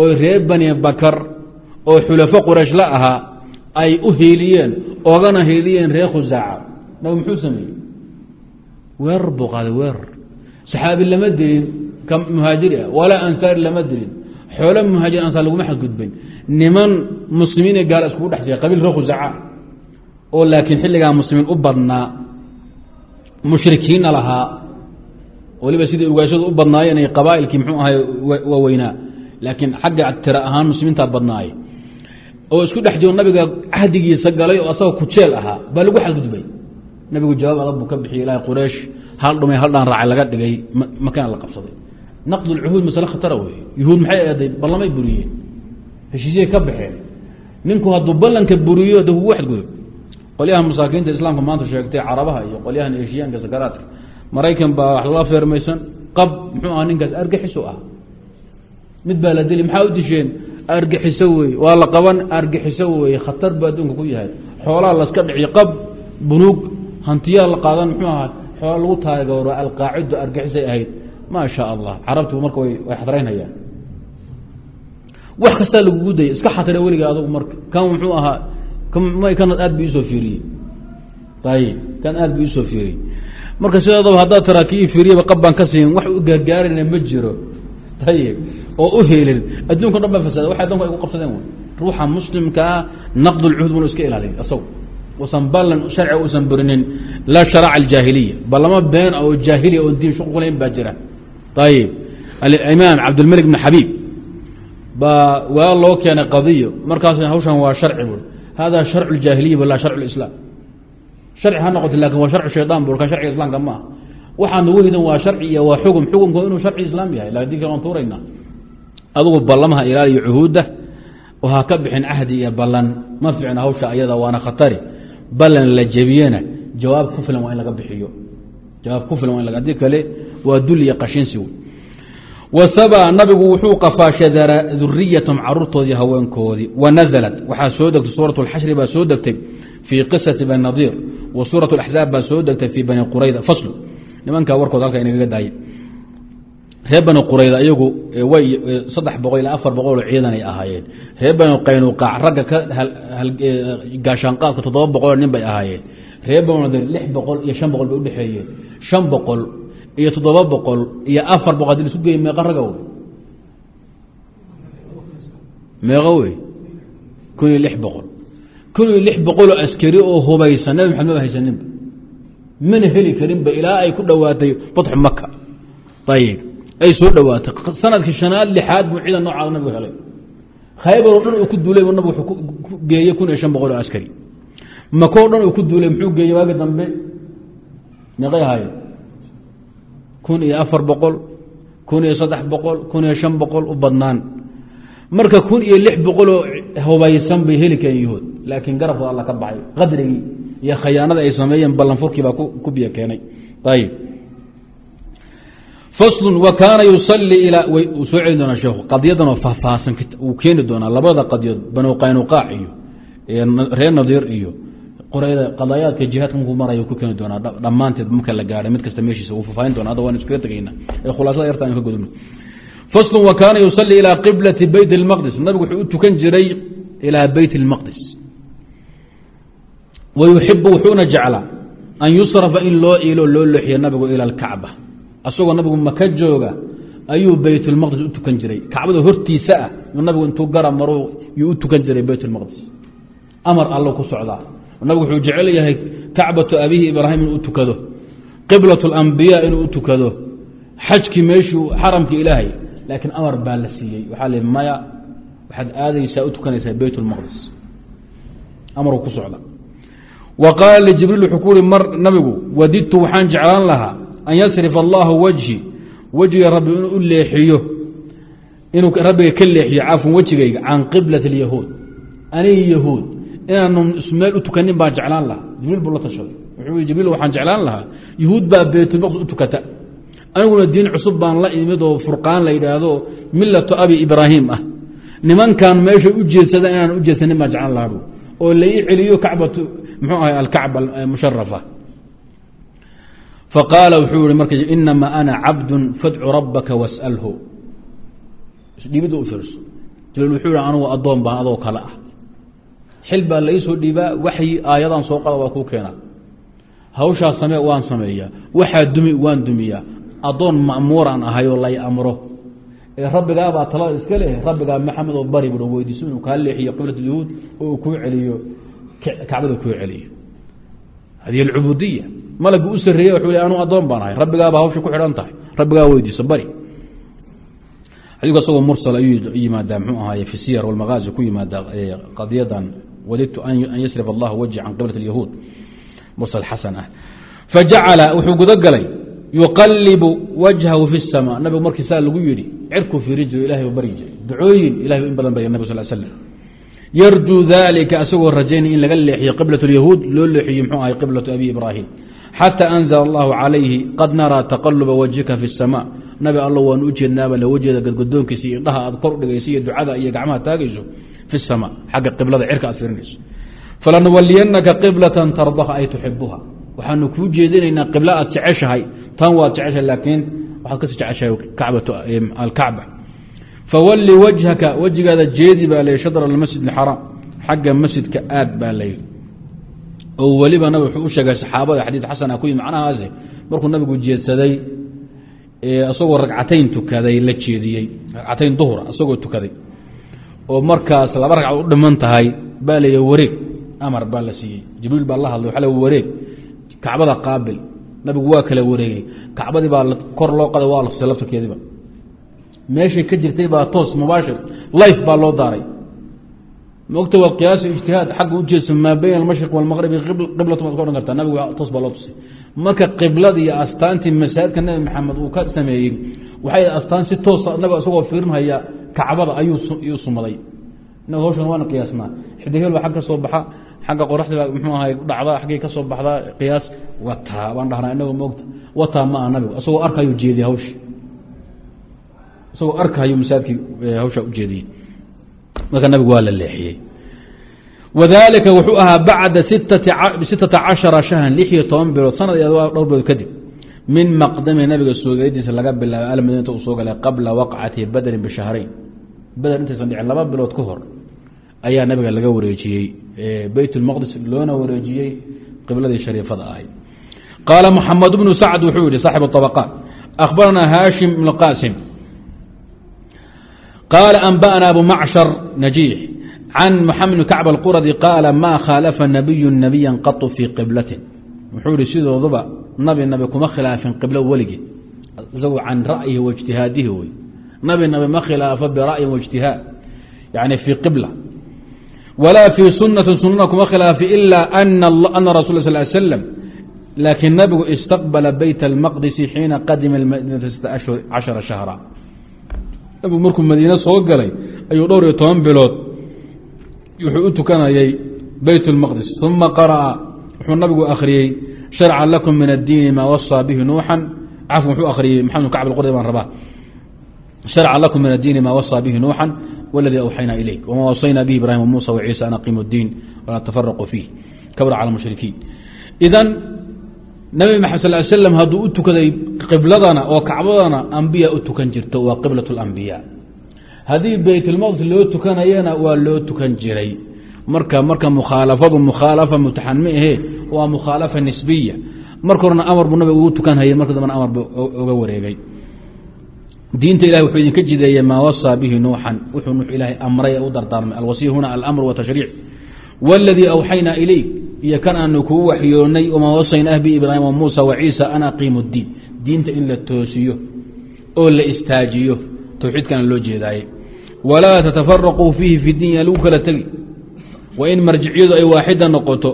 oo reer bani bakar oo xulafo quraysh la ahaa ay u hiiliyeen ogana hiiliyeen reer khusaaca nabi muxuu sameeyey? Weerar buu qaaday weerar saxaabi lama dilin ka muhaajiri ah. Walaa ansaari lama dilin. Xoolo muhaajir ansaar laguma xadgudbin niman muslimiin ee gaala iskugu dhexsiya qabiil reer khusaaca oo laakiin xilligaa muslimiin u badnaa mushrikiinna lahaa. Waliba siday ugaashadu u badnaayeen ay qabaa'ilkii muxuu ahay waaweynaa laakiin xagga tira ahaan muslimiintaa badnaaye oo isku dhex jiro nabiga cahdigiisa galay oo asagoo kujeel ahaa baa lagu xadgudbay nabigu jawaab adag buu ka bixiyey ilahay quraysh hal dhumay hal dhaan raacay laga dhigay makana la qabsaday. Naqd lcuhuud masale khatara wey yuhuud maxay eeday ballamay buriyeen? Heshiisyay ka baxeen. Ninku hadduu ballanka buriyo de kugu xadgudub qolyaha masaakiinta islaamka maanta sheegtay carabaha iyo qolyahan eshiyaanka sakaraadka maraykan baa wax lala feermaysan qab muxuu aha ninkaas argaxiso ah. Mid baa la deli maxaa u disheen? Argaxiso wey waa la qaban argaxiso wey khatar buu adduunka ku yahay. Xoolaa laska dhiciyo qab bunuug hantiyaa la qaadan muxuu ahaa xoola lagu taageero alqaacido argixisay ahayd. Maa allah carabtu marka way xadraynhayaan wax kastaa lagugu daya iska xatira weliga adugu marka kan muxuu ahaa kan aad bu isoo fiiriyey ayib kan aad bu isoo fiiriyey marka sideedaba haddaad tiraa kii fiiriyaba qab ka siin wax u gaargaarayna ma jiro. Ayib oo u helin adduunka dhan baa fasaada waxay adunka ay ku qabsadeen ruuxa muslimkaa naqdulcuhud bunu iska ilaaliy isagu usan ballan sharciga usan burinin laa sharaca aljaahiliya. Ballama been oo jaahiliya oo diin shuqulayn baa jira. Ayib alimaam cabdilmalik bn xabiib baa waa loo keenay qadiyo. Markaas hawshan waa sharci bui hada sharcu ljaahiliya walaa sharcu lislaam sharci ha noqota laakiin waa sharcu shayطan bu kan sharciga islaamka maaha waxaa nagu ridan waa sharci iyo waa xugum xukumku inuu sharci islaam yahay laakiin dinka waan tuurayna. Adugu ballamaha ilaaliyo cuhuudda oo ka bixin cahdi iyo ballan. Ma ficna hawsha ayada waana khatari ballan la jebiyena jawaab ku filan waa in laga bixiyo jawaab ku filan waa in haddii kale waa dul iyo qashinsi wey wasaba nabigu wuxuu qafaashay duriyatahum caruurtoodii haweenkoodii wanazalat waxaa soo degtay suurat اlxashri baa soo degtay fii qisati bani nadiir wa suuraة اaxzaab baa soo degtay fii bani qurayda faslu nimankaa warkood halka inagaga daaya reer bani qurayda iyagu saddex boqol ilaa afar boqol oo ciidanay ahaayeen. Reer bani qaynuqaac ragga ka gaashaanqaadka toddoba boqoloo nin bay ahaayeen. Reer bani nadir lix boqol iyo shan boqol bay udhexeeyeen shan boqol iyo toddoba boqol iyo afar boqol haddii isu geeye meeqa raga wey? Meeqa wey? Kun iyo lix boqol. Kun iyo lix boqoloo askari oo hubaysan nabi maxamed maba haysaninba mana heli karinba ilaa ay ku dhowaatay fatxu maka ayib ay soo dhowaatay sannadkii shanaad lixaad buu ciidan noocaada nabigu helay. Khaybaroo dhan uu ku duulay nabig wuxuu ku geeyey kun iyo shan boqol oo askari. Makoo dhan uu ku duulay muxuu geeyey waagi dambe? Meeqay ahaayeen. Kun iyo afar boqol kun iyo saddex boqol kun iyo shan boqol u badnaan. Marka kun iyo lix boqoloo hubaysan bay heli kareen yahuud laakiin garabkooda alla ka baxay. Qadrigii iyo khayaanada ay sameeyeen ballanfurkii baa ku biyo keenay. Ayib faslu wa kaana yusalii ilaa soo celi doonaa sheekhu qadiyadanoo faahfaahsan uu keeni doonaa labada qadiyood banu qaynuqaac iyo reer nadiir iyo qorayda qadaayaadka jihaadka markuu marayo ku keeni doonaa dhammaanteed marka la gaadhay mid kasta meeshiisa uu faahfaahin doona hadda waan iskaga tegeyna ee khulaasada yarta aan ka gudubno faslu wa kaana yusalii ilaa qiblati beyt اlmaqdis nabigu wuxuu u tukan jiray ilaa beyt اlmaqdis wa yuxibu wuxuuna jeclaa an yusrafa in loo iilo loo leexiyo nabigu ila alkacba asagoo nabigu maka jooga ayuu beytulmaqdis u tukan jiray. Kacbada hortiisa ah nabigu intuu gara maro yuu u tukan jiray beytulmaqdis amar allo ku socdaa. Nabigu wuxuu jecel yahay kacbatu abihi ibraahim inuu u tukado qiblat اlambiya inuu u tukado xajkii meeshuu xaramkii ilaahay. Laakiin amar baa la siiyey. Waxaa li maya waxaad aadaysaa u tukanaysaa beyt amaruu ku socda wa qaala lijibriil wuxuu ku uhi mar nabigu wadidtu waxaan jeclaan lahaa an yasrifa allahu wajhi wejiga rabbi inuu u leexiyo inuu rabbiga ka leexiyo cafwan wejigayga can qiblat اlyahuud anigi yahuud inaanu ismeel u tukanin baan jeclaan lahaa jibriil buu la tashaday wuxuu i jibriil waxaan jeclaan lahaa yahuud baa beytulmaqdis u tukata aniguna diin cusub baan la imid oo furqaan la yidhaahdo milatu abi ibraahim ah nimankan meeshay u jeedsada inaan u jeedsanin baan jeclaan lahaa oo la ii celiyo kacbatu muxuu ahay alkacba musharafa faqaala wuxuu ihi marka inama ana cabdu fadcu rabaka wasalhu isdhiibidda u fiirso jibriil wuxuu ihi anugu addoon baan adoo kale ah xil baa laisoo dhiibaa waxyi aayadaan soo qada waa kuu keenaa hawshaa samee waan sameeyaa waxaa dumi waan dumiyaa addoon ma'muuraan ahay lay amro ee rabbigaabaa talada iska leh rabbigaa maxamed oo bari bua weydiiso inuu kaa leexiyo qiblat yahuud oo uu kuu celiyo kacbada kuu celiyo hadihi alcubuudiya malagii u sarreeye wuxuu le anuu addoon baan ahay rabbigaabaa hawsha ku xidhan tahay rabbigaa weydiiso bari xadiiku asagoo mursal ayuu yimaadaa mxuu ahaay fi siyar walmagaazi ku yimaadaa qadiyadan wadidtu an yasrif allahu wajhi can qiblat اlyahuud mursal xasan ah fajacala wuxuu guda galay yuqalibu wajhahu fi الsama nabigu markii saa lagu yidhi cirku fiiri jiro ilahay u baryi jiray ducooyin ilahay in badan barya nabig sal slam yarjuu dalika asagoo rajaynay in laga leexiyo qiblaة اyahuud loo leexiyo mxuu ahay qiblaة abi ibraahim xatى anzl اllahu calayhi qad naraa taqaluba wajhika fi الsama nabi alla waan u jeednaaba la wajeeda gadgadoonkiisa iyo indhaha aad kor dhigayso iyo ducada iyo gacmaha taagayso fi الsama xagga qiblada cirka aad firinayso falanuwaliyanaka qiblatan tardaha ay tuxibuha waxaanu kuu jeedinaynaa qiblo aad jeceshahay tan waad jeceshahay laakiin waxaad kasii jeceshahay alkacba fawali wajhaka wejigaada jeedi baa layihi shadr almasjid اxaraam xagga masjidka aad baa layihi oo weliba nabig wuxuu u sheegay saxaabada xadiid xasana ku yimi macnahaase markuu nabigu jeedsaday isagoo ragcatayn tukaday la jeediyey ragcatayn duhra isagoo tukaday oo markaas laba ragcad u dhiman tahay baa la wareeg amar baa la siiyey jibriil baa la hadlay waxa l wareeg kacbada qaabil nabigu waa kala wareegay kacbadii baa kor loo qaday waa la tusay laftarkeediiba meeshay ka jirtay baa toos mubaashir life baa loo daaray mogta waa qiyaasu ijtihaad xagga ujeedsa maa bayna almashriq walmaqribi qiblatu baad ka odhan kartaa nabigu toos baa loo tusay. Marka qiblada iyo astaantii masaajidka nabi maxamed uu ka sameeyey waxay astaan si toosa nabiga isagoo fiirinhaya kacbada ayuu sumaday hawshan waana qiyaasnaa xidigeel baa xag ka soo baxa xagga qoraxdii baa mxuu ahay dhacda xaggay ka soo baxdaa qiyaas wataa baan dhahnaa inagoo moogta wataa ma aha nabigu isagoo arkayuu jeediye hawshi isagoo u jeediyey marka nabigu waa la leexiyey. Wadalika wuxuu ahaa bacda sittata cashara shahran lix iyo toban bilood sanad iyo dhowr bilood kadib min maqdami nabiga soogadiisa laga bilaabay almadiinata uu soo galay qabla waqcati badrin bishahrayn. Beder intaysan dhicin laba bilood ka hor ayaa nabiga laga wareejiyey beyt loona wareejiyey qibladii shariifada ahay qaala maxamed bnu sacd wuxuu yihi saaxib طabaqaat akhbaranaa haashim ibn qaasim qaala anba'na abu macshar najiix can maxamed bn kacb alquradi qaala maa khaalafa nabiyu nabiya qatu fii qiblatin wuxuu yihi sidooduba nabi nabi kuma khilaafin qiblo weligii isagu can ra'yihi wa ijtihaadihi wey nabi nabi ma khilaafo bira'yin waijtihaad yani fii qibla walaa fii sunatin sunana kuma khilaafi ila ana rasul sal slm laakiin nabigu istaqbala beyt اlmaqdisi xiina qadima madinata sita cashara shahra nabigu markuu madiine soo galay ayuu dhowr iyo toban bilood wuxuu u tukanayay beyt اlmaqdis uma qara'a wuxuu nabigu akhriyey sharca lakum min addiini maa wasaa bihi nuuxan cafwan wuxuu akhriyey maxamed kacb alqurdi baan rabaa sharca lakum min addiini maa wasaa bihi nuuxan wاladii awxaynaa ilayk wma wasayna bihi ibrahim wmuusa waciisa an aqimu اdiin walaa tafaraquu fiih kabra cala mushrikiin idan nabi maxamed sal l slam hadduu u tukaday qibladana oo kacbadana ambiya u tukan jirta waa qiblat اlambiya haddii beytulmaqdis loo tukanayana waa loo tukan jiray. Marka marka mukhaalafadu mukhaalafa mutaxan ma ahe waa mukhaalafa nisbiya. Marka horena amar buu nabiga ugu tukanhayay marka dambena amar buu oga wareegay. Diinta ilahi wuxuu idinka jideeyey maa wasaa bihi nuuxan wuxuu nuux ilaahay amray u dardaarmay alwasiya huna alamr watashriic wاladii awxaynaa ilayk iyo kan aanu kugu waxyoonay wamaa wasaynah bi ibraahim wamuusa waciisa an aqiimu اdiin diinta in la toosiyo oo la istaajiyo towxiidkana loo jeedaaye. Walaa tatafaraquu fiihi fi diin yaa lagu kala tegi waa in marjiciyadu ay waaxida noqoto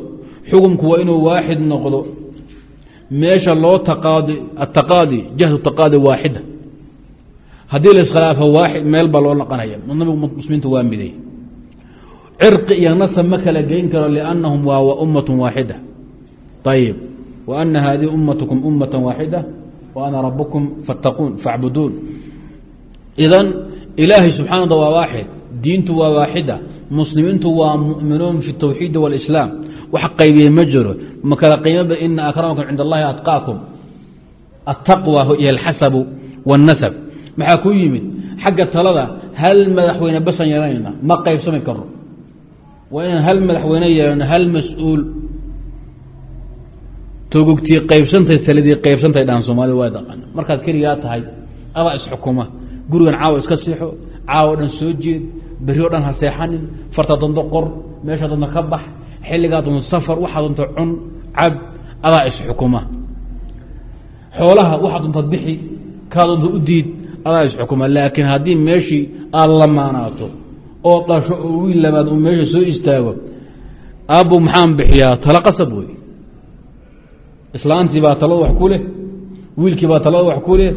xukumku waa inuu waaxid noqdo meesha loo taqaadi ataqaadi jahdu taqaadi waaxida haddii la iskhilaafo waaxid meel baa loo naqanaya nabigu muslimiintu waa miday cirqi iyo nasab ma kala geyn karo liannahum waa ummat waaxida. Ayib wa ana hadihi ummatukum ummata waaxida. Wa ana rabukum fattaquun facbuduun idan ilaahay subxana wata waa waaxid diintu waa waaxida muslimiintu waa muminuun fi tawxiidi wاlislaam wax qaybiyey ma jiro. Ma kala qiimaba ina akramakum cind allahi atqaakum ataqwa iyo alxasabu wاnnasab maxaa ku yimid? Xagga talada hal madaxweyne basan yeelanayna ma qaybsami karno waa inaan hal madaxweyne yeelano hal mas'uul. Togogtii qaybsantay taladii qaybsantay dhaan soomaalida waa daqana markaad keligaa tahay adaa isxukuma gurigan caawa iska seexo caawa dhan soo jeed beri o dhan ha seexanin farta danto qor meesha danto ka bax xilligaa danto safar waxaa danto cun cab adaa isxukuma xoolaha waxaa dantaad bixi kaa danto u diid adaa isxukuma laakiin haddii meeshii aada lamaanaato oo dhasho oo wiil labaad uu meesha soo istaago aabbu maxaan bixiyaa? Tala qasab wey islaantii baa talada wax ku leh wiilkii baa talada wax ku leh.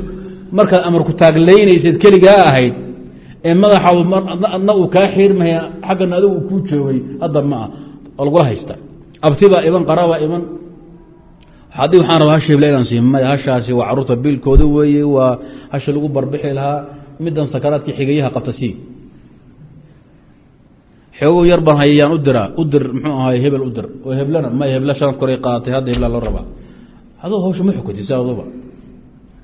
Markaad amarku taaglaynayseed keligaa ahayd ee madaxaadu adna uu kaa xiirmaya xaggana adigu kuu joogay hadda ma ah lagula haysta. Abtibaa iman qarabaa iman. Haddii waxaan rabaa hasha hebla inaan maya hashaasi waa carruurta biilkooda weeye waa hasha lagu barbixi lahaa middan sakaraadka xigayaha qabta sii xoogow yar baan hayayaan u diraa u dir muxuu ahaay hebel u dir. Oo heblana may hebla shanad koray qaaatay hadda hebla loo rabaa. Adoo hawsha ma xukutid si aduba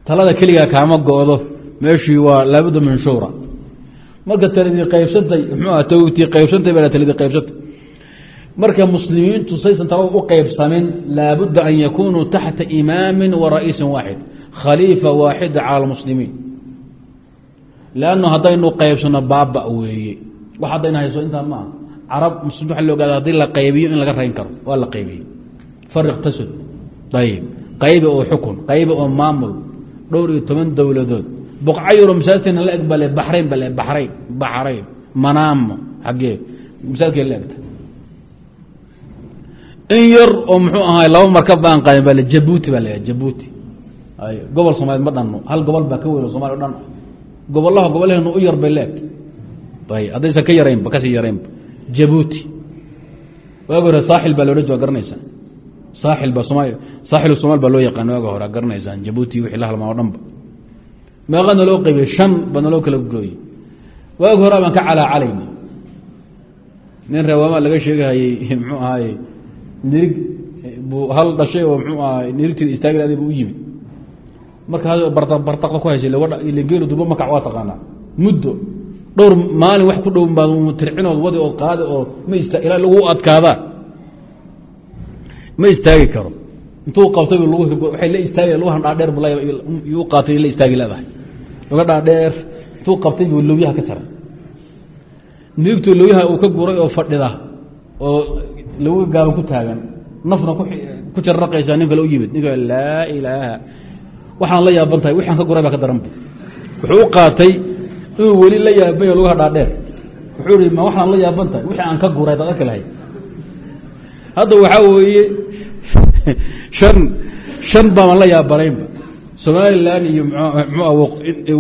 talada keligaa kaama go-do meeshii waa laabudda min shuura. Marka taladii qaybsantay muxuu ah tawtii qaybsantay baa taladii qaybsantay. Marka muslimiintu saysan talada u qaybsamin laabudda an yakunuu taxta imaamin wa ra'iisin waaxid. Khaliifa waaxida cala lmuslimiin lannu haddaynu qaybsano baaba weeye wax haddayna hayso intaa maaha carab muslimiin waa la ogaada haddii la qaybiyo in laga rayn karo waa la qaybiyey fariq tasud ayib qaybi oo xukun qaybi oo maamul dhowr iyo toban dowladood boqca yaro masaajidkeena la eg bale baxrayn bale baxrayn baxrayn manaamo xaggee. Masaajidkee la egta. In yar oo muxuu ahaay laba markab baan qaadin baa jabuuti baa la jabuuti. Gobol soomaaliyed ma dhanno hal gobol baa ka weyn somalia o dhan gobolaha gobolheenu u yar bay leeg haddaysan ka yaraynba ka sii yaraynba jabuuti. Waagi hore saaxil baa loodhan waa garanaysaa saaxil baa somaal saaxil somaal baa loo yaqaan waaga hore garanaysaan. Jabuuti wixii la halmaa o dhanba meeqa naloo qaybiyey shan baa naloo kala gooyey waagi hore baan ka calaacalayna nin reewaamaa laga sheegahayey muxuu ahaaye nirig buu hal dhashay oo muxuu ahaay nirigteeda istaaglaada buu u yimid. Marka bartaqda ku haysay geelu duba makac waa taqaanaa. Muddo dhowr maalin wax ku dhow baad tircinood wadi oo qaadi oo ma ilaa lagu adkaadaa ma istaagi karo. Intuu qabtay waay la istaagi lugahan dhaadheer u qaatay la istaagi leedahay. Luga dhaadheer intuu qabtay buu lowyaha ka jaray. Nirigtuu lowyaha uu ka guray oo fadhida oo lowga gaaban ku taagan. Nafna ku jarraqaysaa nin kale u yimid ninka laa ilaaha. Waxaan la yaaban tahay waxaan ka guray baa ka daranba wuxuu u qaatay inuu weli la yaabay lugaha dhaadheer wuxuu i ma waxaan la yaaban tahay? Wixii aan ka guray baad arki lahayd hadda waxaa weeye shan shan baaban la yaabanaynba somalilan iyo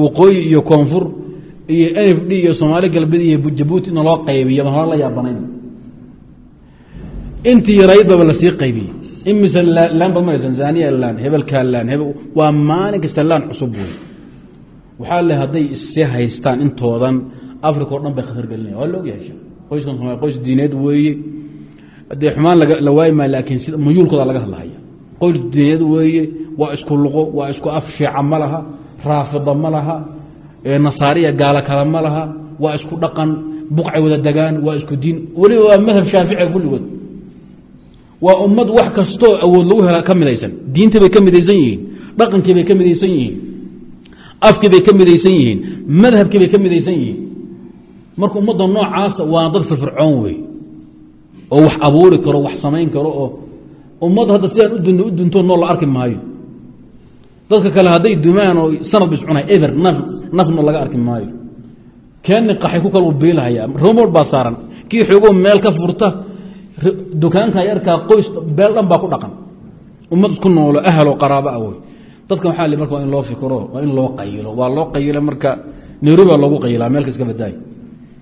waqooyi iyo koonfur iyo n f d iyo soomaali galbeed iyo jabuuti ina loo qaybiya baan hore la yaabanayn intii yarayd baba la sii qaybiyey. Imise laan bad maraysan zaniya laan hebelkaa laan waa maalin kasta laan cusub wey waxaa le hadday issii haystaan intoodan africa o dhan bay khatar gelinaya waa la ogyahay qoyskan somaali qoys diineed weeye dee xumaan la waayi maayo laakiin sida muyuulkooda laga hadlahaya qoys diineed weeye waa isku luqo waa isku af ma laha raafida ma laha nasaariya gaalo kala ma laha waa isku dhaqan buqcay wada degaan waa isku diin. Weliba waa madhab shaaficia kulligood. Waa ummad wax kastoo awood lagu hela ka midaysan. Diintii bay ka midaysan yihiin dhaqankii bay ka midaysan yihiin afkii bay ka midaysan yihiin madhabkii bay ka midaysan yihiin. Marka ummadda noocaasa waa dad firfircoon wey oo wax abuuri karo wax samayn karo oo ummad hadda sidaan u dunno u dunto nool la arki maayo. Dadka kale hadday dumaan oo sanad biscunay eber naf nafno laga arki maayo. Keeni qaxay ku kal u biilahaya romol baa saaran kii xoogo meel ka furta dukaanka yarkaa qoys beel dhan baa ku dhaqan. Ummad isku noolo ahalo qaraaba ah wey dadkan li marka waa in loo fikiro waa in loo qayilo. Waa loo qayila marka nairobi baa loogu qayilaa meelka iska badaay.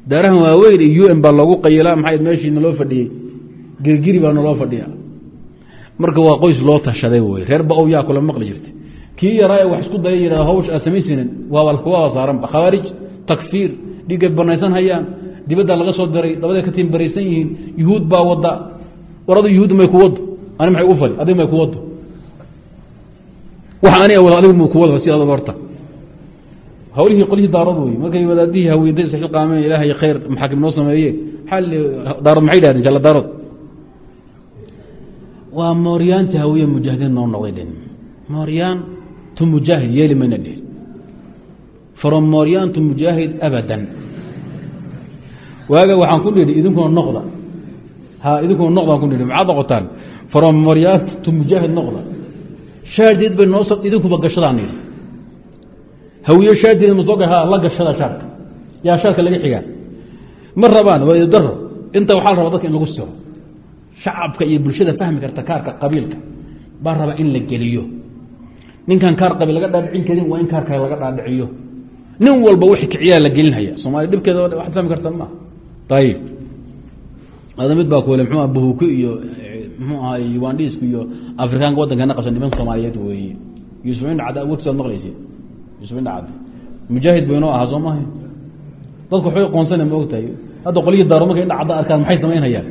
Daarahan waaweyn u n baa loogu qayilaa maxay meeshii naloo fadhiyey girgiri baa naloo fadhiya marka waa qoys loo tashaday wey reer ba'ow yaa kula maqli jirta kii yaraa wax isku daya yidhah hawsh aad samaysinin waa saaranba khawaarij takfiir dhiiggay banaysan hayaan dibaddaa laga soo diray dabaday ka tiimbaraysan yihiin yuhuud baa wada war yuhuud may ku wado ani maxay u fali adig may ku wado waxa aniga wada adigu mu ku wada si adag horta hawlihii qolyihii daarad wey markay wadaadihii haweentay isxil qaameen ilaahay khayr maxaakim noo sameeye daarad maxay dhahdeen jalla daarad. Waa mooryaanti hawiye mujaahidiin noo noqday dhen mooryaan tu mujaahid yeeli mayna dheh. From mooryaan tu mujaahid abadan. Waaga waxaan ku nidhi idinkuna noqda. Ha idinkuna noqdaan ku nidhi maxaad noqotaan? From mooryaan tu mujaahid noqda shaardeed bay noo idinkuba gashadaan nidhi hawiye shaardeed ma soo gashaa la gashada shaarka. Yaa shaarka laga xigaa. Ma rabaan waa ididaro inta waxaa la rabaa dadka in lagu siro shacabka iyo bulshada fahmi karta kaarka qabiilka. Baa raba in la geliyo. Ninkan kaar qabi laga dhaadhicin karin waa in kaarka laga dhaadhiciyo. Nin walba wixii kiciyaa la gelinhaya soomaliya dhibkeeda waxaad fahmi karta ma ayib ada mid baa kuwale mxuu bahuki iyo mxuu ahay ugandhiisku iyo afrikaanka waddankeena qabsan niman soomaaliyeed weeye yuusuf warkiisaad maqlaysid yuusuf indha cadde mujaahid bu inoo ahaa soo maaha dadku waxbay qoonsana ma hadda qolyihii daaro markay cadda arkaan maxay samaynhayaan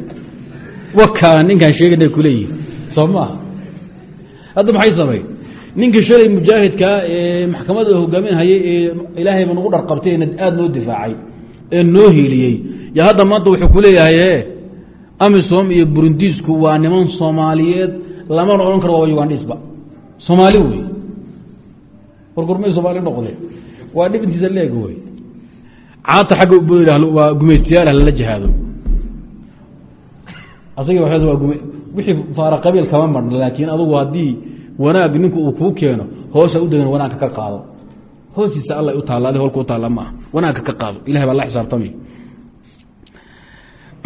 wakaa ninkaan sheegana kuleeyihi soo maaha hadda maxay samay ninkii shalay mujaahidkaa ee maxkamadda hogaaminhayay ee ilaahayba nagu dharqabtay aada noo difaacay ee noo hiiliyey ya hadda maanta wuxuu ku leeyahay e amisom iyo burundiisku waa niman soomaaliyeed lamana odhan karo waaba ugandhisba soomaali wey. Wargurmay soomaali noqde. Waa dhib intiisa leeg wey. Caata xagga ubood waa gumaystayaal lala jihaado. Asagi wixii faara qabiil kama marna laakiin adugu haddii wanaag ninku uu kuu keeno hoosa u degan wanaagka ka qaado. Hoostiisa alla u taalla adi holka u taalla maaha wanaagka ka qaado. Ilahay baa la xisaabtamay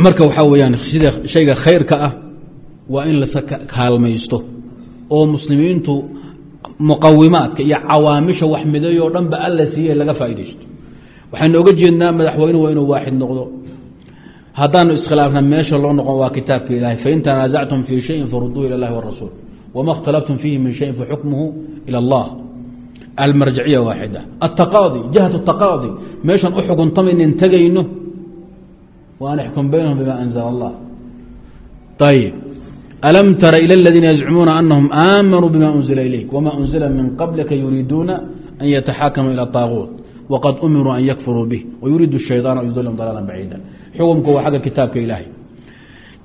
marka waxaa weyaan sida shayga khayrka ah waa in lasa kaalmaysto oo muslimiintu muqawimaadka iyo cawaamisha wax mideeyo o dhan ba alla siiye laga faaidaysto waxaynu oga jeednaa madaxweynuhu waa inuu waaxid noqdo haddaanu iskhilaafna meesha loo noqon waa kitaabka ilahay fain tanaasactum fii shayin faruduu ila اllahi wاrasuul wma اkhtalaftum fiihi min shayin faxukmuhu ilى اllah almarjaciya waaxida ataqaadi jahat الtaqaadi meeshan u xukuntamaynan tegayno وأn اxkم bynهm bma أنزل الlah طيب أlم tara إlى الذiina يزcmuuna أنهم آmنوا bma أنزila إليk وma أنزila min qبلka yuriiduuna أn yتaxاkموا ilى الطاaغوت وqad umiruu an ykfuruu bه وyuriid الشhayطاan an yudlm ضلاaلا bacيida xukumku waa agga kitaabka ilaahay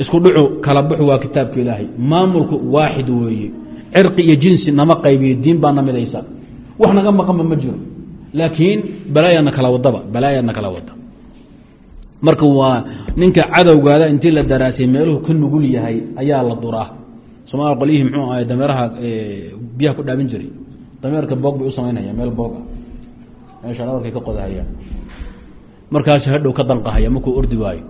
isku dhucu kala baxu waa kitaabka ilaahay maamulku waaxid weeye cirqi iyo jinsi nama qaybiyo diin baa namidaysa wax naga maqanba ma jiro laakiin balaayana kala wadaba balaayana kala wada marka waa ninka cadowgaada intii la daraasay meeluhu ka nugul yahay ayaa la duraa. Somaal qolyihii mxuu ahay dameeraha biyaha ku dhaabin jiray. Dameerka boog bay u samaynaya meel booga meesha dhabarkay ka qodahayaan markaas hadhow ka danqahaya markuu ordi waayo.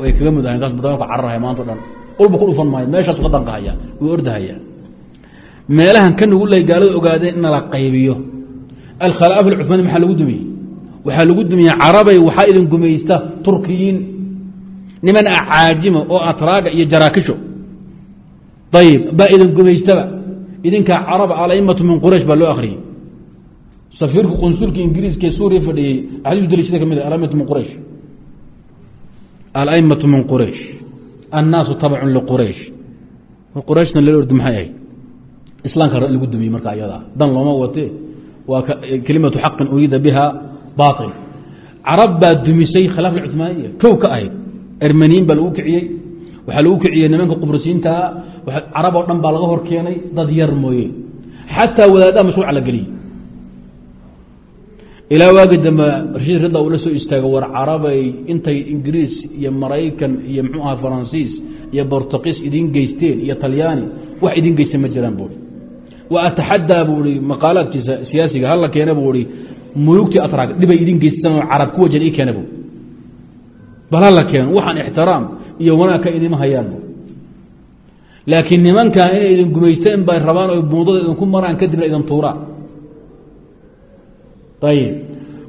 Way kaga mudahayan kaas dameerku cararhaya maanta o dhan. Ulba ku dhufan maayo meeshaasu ka danqahaya wuu ordahaya. Meelahan ka nugulahay gaalada ogaadeen in la qaybiyo. Alkhalaaf alcumaani maxaa lagu dumiyey waxaa lagu dumiye carabay waxaa idin gumaysta turkiyiin niman acaajima oo atraaga iyo jaraakisho. Ayib baa idin gumaystaba idinkaa carab alaimatu min quraysh baa loo akhriyey safiirku qunsulka ingiriiska ee suuriya fadhiyey axadiisu daliishada ka mid alaimatu min quraysh. Alaimatu min quraysh. Annaasu tabcun liquraysh qurayshna lala ordi maxay ahayd? Islaamka lagu dumiyey marka ayadaa. Dan looma wate. Waa kelimatu xaqin uriida biha bail carab baa dumisay khilaaf cumaaniya kow ka ahayd. Ermaniyin baa lagu kiciyey. Waxaa lagu kiciyey nimanka qubrasiintaa carab oo dhan baa laga hor keenay dad yar mooye. Xataa wadaadaha mashruuca la geliyey. Ilaa waagi dambe rashiid rida uu la soo istaago war carabay intay ingiriis iyo maraykan iyo mxuu aha faransiis iyo bortuqiis idin geysteen iyo talyaani wax idin geystay ma jiraan buui wa ataxadaa buu i maqaalaadkiisa siyaasiga hala keena buu i mulugtii atraag dhibay idin geysanoo carab ku wajan ii keena bu bala la keeno waxaan ixtiraam iyo wanaag ka idima hayaan laakiin nimankan inay idin gumaysteen bay rabaan oo buundada idinku maraan kadibna idin tuuraan. Ayib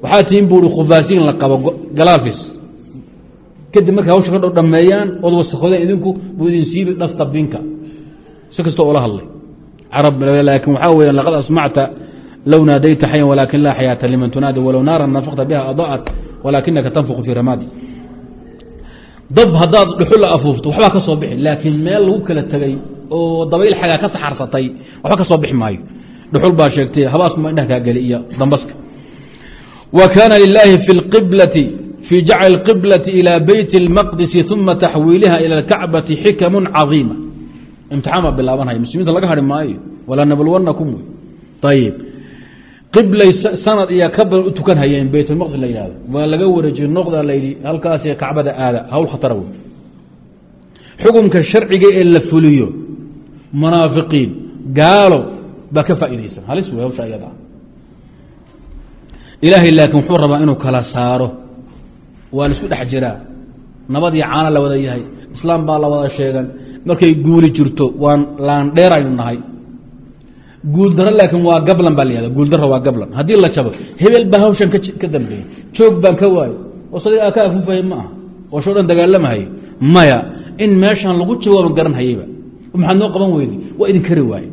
waxaa tihiin buui khufaasiin la qabo galafis kadib markay hawsha ka dhow dhameeyaan ood wasakodeen idinku buu idin siibi dhasta binka. Si kastoo oola hadlay. Carab laakiin waxaa weya laqad asmacta low naadayta xayan walaakin laa xayaata liman tunaadi walow naaran nafakta biha adaat walaakinaka tanfuqu fii ramaadi dab haddaad dhuxul la afuufto waxbaa ka soo bixi laakiin meel lagu kala tegay oo dabayl xagaa ka saxarsatay waxba ka soo bixi maayo dhuxul baa sheegtay habaasma indhaha kaa geli iyo dambaska wa kaana lilaahi fi اlqiblati fii jacli اlqiblati ilى beyt اlmaqdisi uma taxwiiliha ilى اlkacbati xikamu cadiima imtixaan baa bilaabanaya muslimiinta laga hari maayo walaa nabluwanakum wey ayib qiblay sanad iyo ka badan u tukan hayeen baytulmaqdis la yihahdo waa laga wareejiyey noqda layidhi halkaas kacbada aada hawl khatara wey xukunka sharciga ee la fuliyo munaafiqiin gaalo baa ka faa'iidaysan. Halis wey hawsha iyada ilaahay laakiin wuxuu rabaa inuu kala saaro. Waa la isku dhex jiraa. Nabad iyo caana la wada yahay. Islaam baa la wada sheegan. Markay guuli jirto waan laandheeraynu nahay guuldaro laakiin waa gablan baa layihahda guuldaro waa gablan. Haddii la jabo hebel baa hawshan ka dambeeyey. Joog baan ka waayo. Oo sadi aa ka afuufaya ma aha. Oo shoo dhan dagaalamahaye maya in meeshan lagu jawaaban garan hayeyba maxaad noo qaban weyday waa idin kari waaye.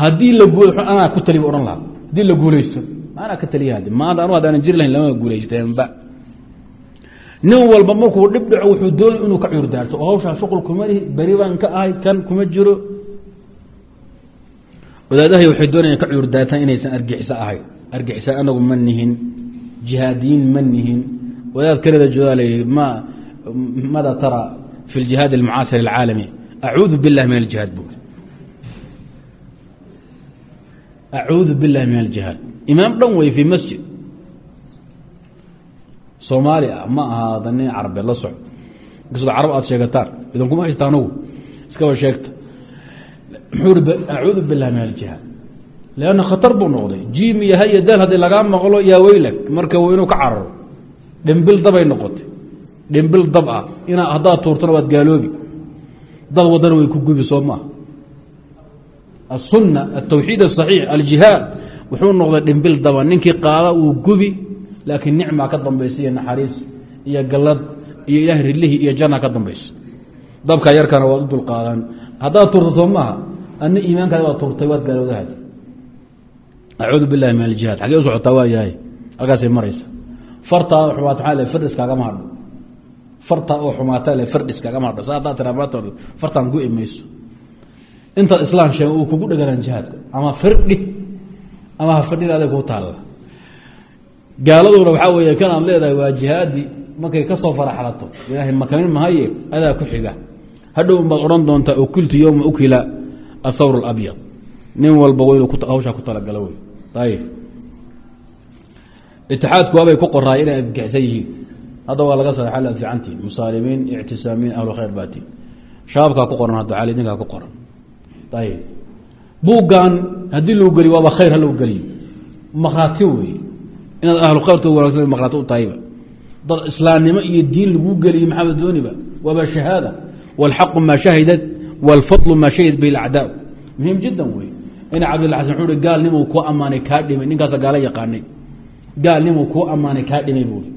Haddii la anaa ku taliy odhan lahaa. Haddii la guulaysto anaa ka taliya maanta anu haddaanan jiri lahayn lama guulaysteenba nin walba markuu dhib wuxuu doonay inuu ka cuurdaarto oo hawshaa shuqul kuma lihi beri baan ka ahay kan kuma jiro wadaadahay waxay doonayaan ka cuurdaartaan inaysan argixiso ahayn argixisa anagu ma nihin jihaadiyiin ma nihin wadaad kaleda joogaa layihi ma maada tara fi اljihaad اlmucaasir اlcaalami acuudu biاllahi min aljihaad bu acuudu biاllahi min aljihaad imaam dhan wey fii masjid soomaali ah ma ahaada nin carabeed la soco inkastoo carab aad sheegataan idinkuma haysta anugu iskaba sheegta muxuu i acuudu biاllahi min aljihaad lanna khatar buu noqday jiim iyo hay daal haddii lagaa maqlo yaa weylag marka w inuu ka cararo dhembil dabay noqotay dhembil dab ah inaa haddaad tuurtana waad gaaloobi dad wadana way ku gubi soo maaha aلsunna الtawxiid الصaxiix aljihaad wuxuu noqday dhembil daba ninkii qaada uu gubi laakiin nicmaa ka dambaysa iyo naxariis iyo gallad iyo ilaah rilihii iyo janna ka dambaysa dabkaa yarkana waad u dulqaadan haddaad tuurta soo maaha adna iimaankaada waad tuurtay waad gaaloodaha acuudu bilahi min aljihaad xagee u waa yahay halkaasay maraysa fartaada xumaata aa le firdhis kaagama hadho fartaa oo xumaata le kaagama hadho sa haddaa tiraa fartaan gu mayso islaam sheega uu kugu dheganaan jihaadka ama firdhi ama ha fidhin aday kuu taalla gaaladuna waxaa weeye kan aad leedahay waa jihaadi markay ka soo faraxlato ilaahay makamin mahaye adaa ku xiga hadhow baad odhan doontaa ukiltu yowma ukila athawr alabyad nin walba hawshaa ku talagala wey. Ayib itixaadku waabay ku qoraay inay adgixsan yihiin. Hadda waa laga sarexa ad fiicantiin. Musaalimiin ictisaamiin ahlu khayr baatiin shabaabkaa ku qoran hadda cali ninkaa ku qoran. Ayib buuggan haddii lagu geliyo waaba khayr ha lagu geliyo. Makraati wey. Inaad ahlu khayrto wanagsan makraati u tahayba dad islaamnimo iyo diin laguu geliyo maxamed dooniba waaba shahaada. Wاlxaqu maa shahidat wاlfadlu maa shahid bihi acdaa muhiim jiddan wey ina cabdilla xasan wuxuu hi gaalnimuu kuu ammaanay kaa dhimay ninkaasa gaala yaqaanay gaalnimuu kuu ammaanay kaa dhimay buui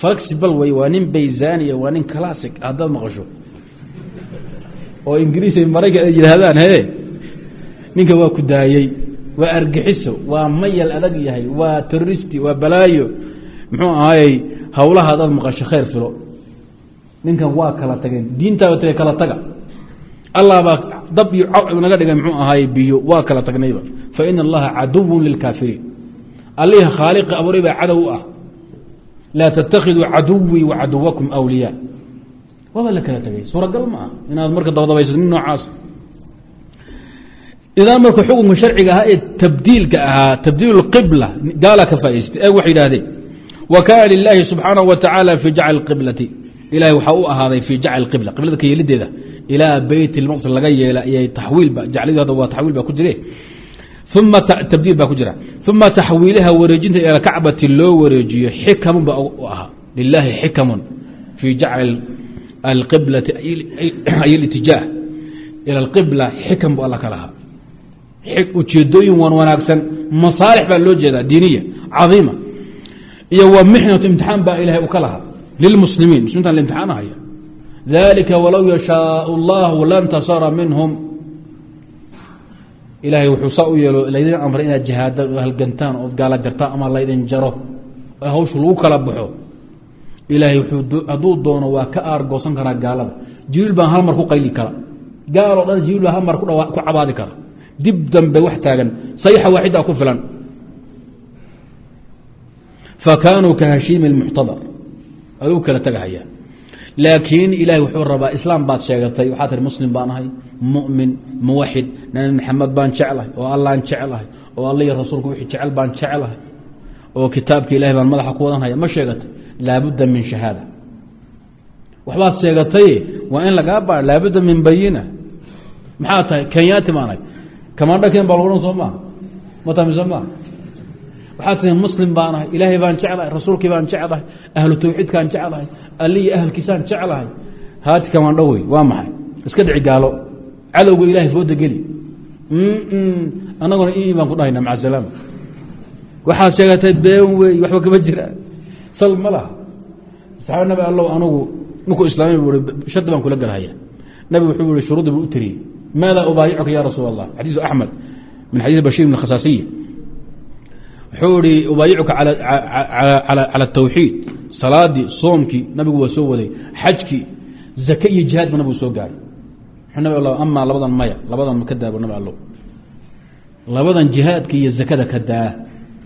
flexible wey waa nin bayzaniya waa nin classic haddaad maqasho oo ingiriis maraykan ay yidhaahdaan he ninka waa ku daayey waa argixiso waa mayal adag yahay waa teroristi waa balaayo muxuu ahaayey hawlaha haddaad maqasho khayr filo ninkan waa kala tageen diintaaba tagey kala taga allah baa dab iyo naga dhigay mxuu ahaay biyo waa kala tagnayba faina allaha caduwu lilkaafiriin. Allihii khaaliqi abuuray baa cadow u ah. Laa tatakiduu caduwii wa caduwakum awliyaa. Waaba la kala tegay suuragal ma ah inaad marka dabadabaysa nin noocaas. Idaa marka xukunka sharciga ahaa ee tabdiilka ahaa tabdiil qibla gaala ka faa'iistay ee waxay yidhahdeen wa kaana lilaahi subxaanahu wa tacaala fii jacli qiblati ilahay waxaa u ahaaday fii jacli qibla qiblada ka ilaa beyt lmaqdis laga yeela iyo taxwiilba jaclidu hadda waa taxwiil baa ku jire uma tabdiil baa ku jira uma taxwiiliha wareejinta ila kacbati loo wareejiyo xikamun ba ahaa lilaahi xikamun fii jacli alqiblati ay litijaah ila alqibla xikam bu alla ka lahaa ujeedooyin wan wanaagsan masaalix baa loo jeedaa diiniya cadiima iyo wa mixnatu imtixaan baa ilahay u ka lahaa lilmuslimiin muslimiintan la imtixaanahaya dalika walow yashaau اllahu lantasara minhum ilaahay wuxuu saa u yeelo laydin amray inaad jihaada halgantaan ood gaala jartaan ama laydin jaro hawshu lagu kala baxo ilaahay hadduu doono waa ka aargoosan karaa gaalada jibriil baan hal mar ku qayli kara gaaloo dhan jibriil baa hal mar ku cabaadi kara dib dambe wax taagan sayxa waaxida ku filan fakaanuu ka hashiimi اmuxtadar aduu kala tegahaya laakiin ilahay wuxuu rabaa islaam baad sheegatay. Waxaa tihi muslim baan ahay mumin muwaxid nabi maxamed baan jeclahay oo allaan jeclahay oo alla iyo rasuulku wixii jecel baan jeclahay oo kitaabka ilahay baan madaxa ku wadanhaya ma sheegatay. Laabudda min shahaada. Waxbaad sheegatay waa in lagaa ba laabudda min bayina. Maxaa tahay? Kenyaati baanahay kamaandha ken baa lagu dhan soo maa matamiso maa waxaa tihi muslim baan ahay ilaahay baan jeclahay rasuulkii baan jeclahay ahlu tawxiidkaan jeclahay alli iyo ahalkiisaan jeclahay. Haati kamaandho wey waa maxay? Iska dhici gaalo. Cadowga ilahay fooda geli annaguna i baan ku dhahayna maca salaam. Waxaad sheegatay been wey waxba kama jiraan sal ma laha. Saxaaba nabi allow anugu ninkuu islaamay buu i shardi baan kula galhaya nabi wuxuu yihi shuruudii buu u tiriyey maada ubaayicuka ya rasuul allah xadiisu axmed min xadiis bashiir bn khasaasiya wuxuu ihi ubaayicuka cala atawxiid salaadii soomkii nabigu waa soo waday. Xajkii zake iyo jihaad ba nabigu soo gaaray. Amaa labadan maya labadan ka daabo nabi allow. Labadan jihaadka iyo zakada ka daa.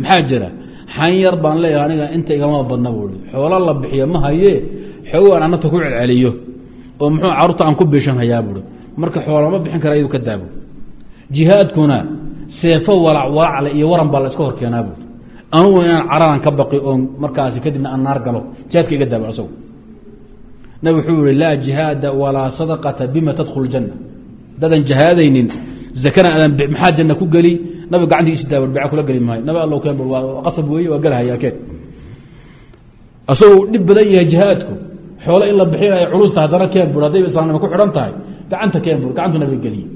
Maxaa jira? Xan yar baan leeyahay aniga inta igama badna buui xoola la bixiyo ma haye? Xoogo aan anata ku celceliyo oo muxuu carruurta aan ku biishan hayaa buui marka xoolama bixin kara iyadu ka daabo jihaadkuna seefo walac walacle iyo waran baa la iska hor keenaa inaan cararaan ka baqi oon markaasi kadibna aan naar galo? Jihaadka iga daabo asagu nabig wuxuu yihi laa jihaada walaa sadaqata bima tadkhul janna. Dadan jihaadaynin zakana aadan maxaa janna ku geli? Nabig gacantii isi beca kula geli maayo. Nabi allow keen waa qasab weeye waa gelhayaa keen asagoo dhib badan yahay jihaadku xoole in la bixinayo culusta haddana keen bur haddayba islaamnimo ku xidhan tahay gacanta keen bur gacantu nabiga geliye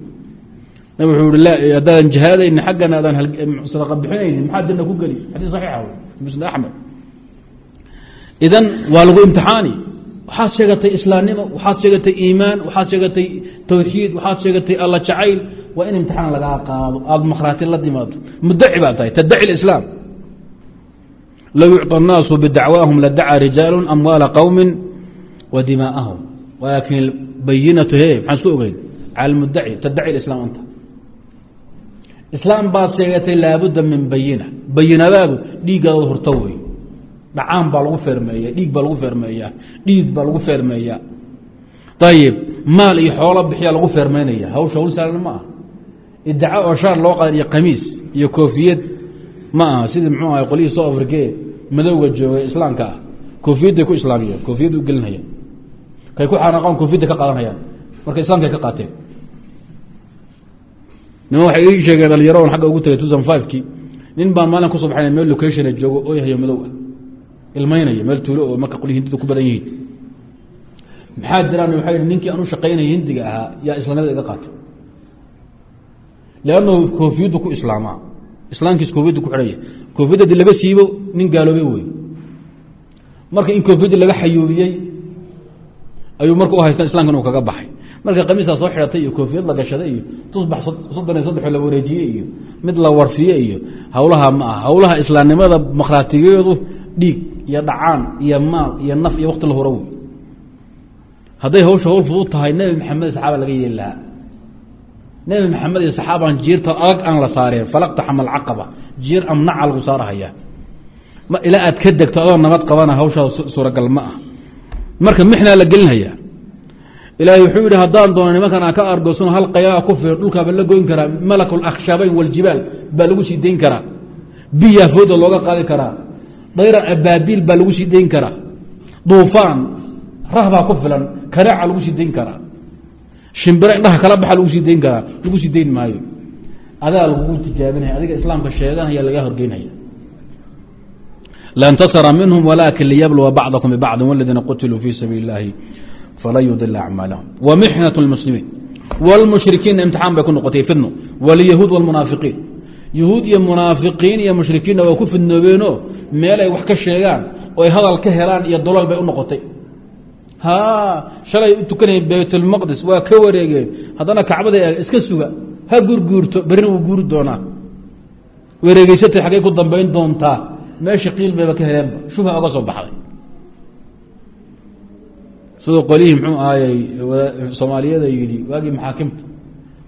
nabig wuxuu yihi haddaadan jihaadaynin xaggana aadan sadaqa bixinaynin maxaa janna ku geli xadiis saxiixa wey musnad axmed idan waa lagu imtixaani waxaad sheegatay islaamnimo waxaad sheegatay iimaan waxaad sheegatay tawxiid waxaad sheegatay alla jacayl waa in imtixaan lagaa qaado aada makhraati la timaado mudaci baad tahay tadaci islaam low yucطى الnaasu bidacwaahum ladacaa rijaalu amwaala qowmi wa dimaa'ahum walaakin bayinatu he maxaan isku ogeyn cala mudaci tadaci islaam anta islaam baad sheegatay laabudda min bayina. Bayinadaadu dhiiggaada horto wey dhacaan baa lagu feermeeya dhiig baa lagu feermeeyaa dhiid baa lagu feermeeyaa. Ayib maal iyo xoolo bixiyaa lagu feermeynaya hawsha hawl saalan ma ah iddaca oo shaar loo qadan iyo qamiis iyo koofiyad ma aha. Sidii muxuu ahay qolyihii soo afrikee madowga joogay islaamka ah. Koofiyadday ku islaamiyeen koofiyadda u gelinayaan. Kay ku xanaaqaan koofiyadda ka qaadanayaan. Marka islamkay ka qaateen nima waxay ii sheegeen dhalinyaro on agga ugu tagay thousand five-kii nin baan maalin ku soo baxay meel locationa joogo oo yahayo madow. Ah ilmaynaya meel tuulo oo marka qolyi hindida ku badan yihiin. Maxaa jiraan waxaa yihi ninkii aan u shaqaynaya hindiga ahaa yaa islaamnimada iga qaatay. Leannahu koofiyaddu ku islaamaa islaamkiis koofiyaddu ku xidhanya koofiyadda di laga siibo nin gaaloobe wey marka in koofiyaddi laga xayuubiyey ayuu marka u haystaan islamka inuu kaga baxay marka kamiisaa soo xidhatay iyo koofiyad la gashaday iyo tusbax soddon iyo saddexoo la wareejiyey iyo mid la warfiye iyo hawlaha ma aha hawlaha islaamnimada makhraatigeedu dhiig iyo dhacaan iyo maal iyo naf iyo wakti la horo wey. Hadday hawsha hawl fudud tahay nebi maxamed saxaaba laga yeeli lahaa. Nebi maxamed iyo saxaabaan jiirta adag aan la saareen falaqtaxama alcaqaba jiir amnaca lagu saarahayaa. Ilaa aad ka degto adoo nabad qabana hawshaa suuragal ma ah marka mixnaa la gelinhayaa ilaahay wuxuu yidhi haddaan doono nimankan ka argosano hal qayaa ku fiir dhulkaaba la goyn karaa malak akhshaabayn waljibaal baa lagu sii dayn karaa biyaa fooda looga qaadi karaa dayran abaabiil baa lagu sii dayn karaa duufaan rahbaa ku filan karaaca lagu sii dayn karaa shimbiro indhaha kala baxa lagu sii dayn karaa lagu sii dayn maayo. Adaa lagugu tijaabinaya adiga islaamka sheeganaya lagaa horgeynaya. Lan tasra minhum walakin liyabluwa bacdakum bibacdi waladiina qutiluu fi sabiili اllahi falan yudila acmaalahum wamixnat اlmuslimiin wاlmushrikiina imtixaan bay ku noqotay fidno wlyahuud wاlmunaafiqiin yahuud iyo munaafiqiin iyo mushrikiinna waa ku fidnoobeenoo meel ay wax ka sheegaan oo ay hadal ka helaan iyo dolool bay u noqotay ha shalay u tukanayeen baytulmaqdis waa ka wareegeen haddana kacbada eeg iska suga ha gurguurto berrina wuu guuri doonaa wareegeysatay xaggay ku dambayn doontaa meesha qiil bayba ka heleenba shubha oga soo baxday sidoo qolihii muxuu ahaayey soomaaliyada yidhi waagii maxaakimta?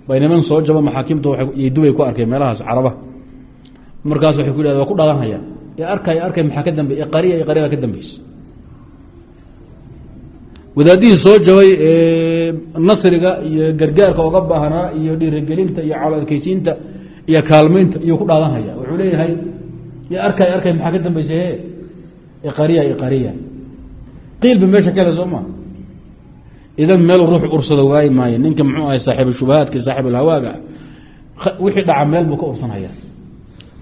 Bay niman soo jabo maxaakimta y dubay ku arkay meelahaas caraba. Markaas waxay ku yidhahd waa ku dhalanhayaan ee arkay arkay maxaa ka dambe qariya iyo qariya baa ka dambeysa wadaadihii soo jabay nasriga iyo gargaarka oga baahnaa iyo dhiirigelinta iyo caloadkeysiinta iyo kaalmeynta iyuu ku dhaadanhaya wuxuu leeyahay ya arkay arkay maxaa ka dambeysa he iqariya iqariya qiilba meesha ka soo ma idan meel ruux ursado waayi maayo ninka muxuu ahay saaxiib shubahaadka saaxiib alhawaaga wixii dhaca meel buu ka ursanhaya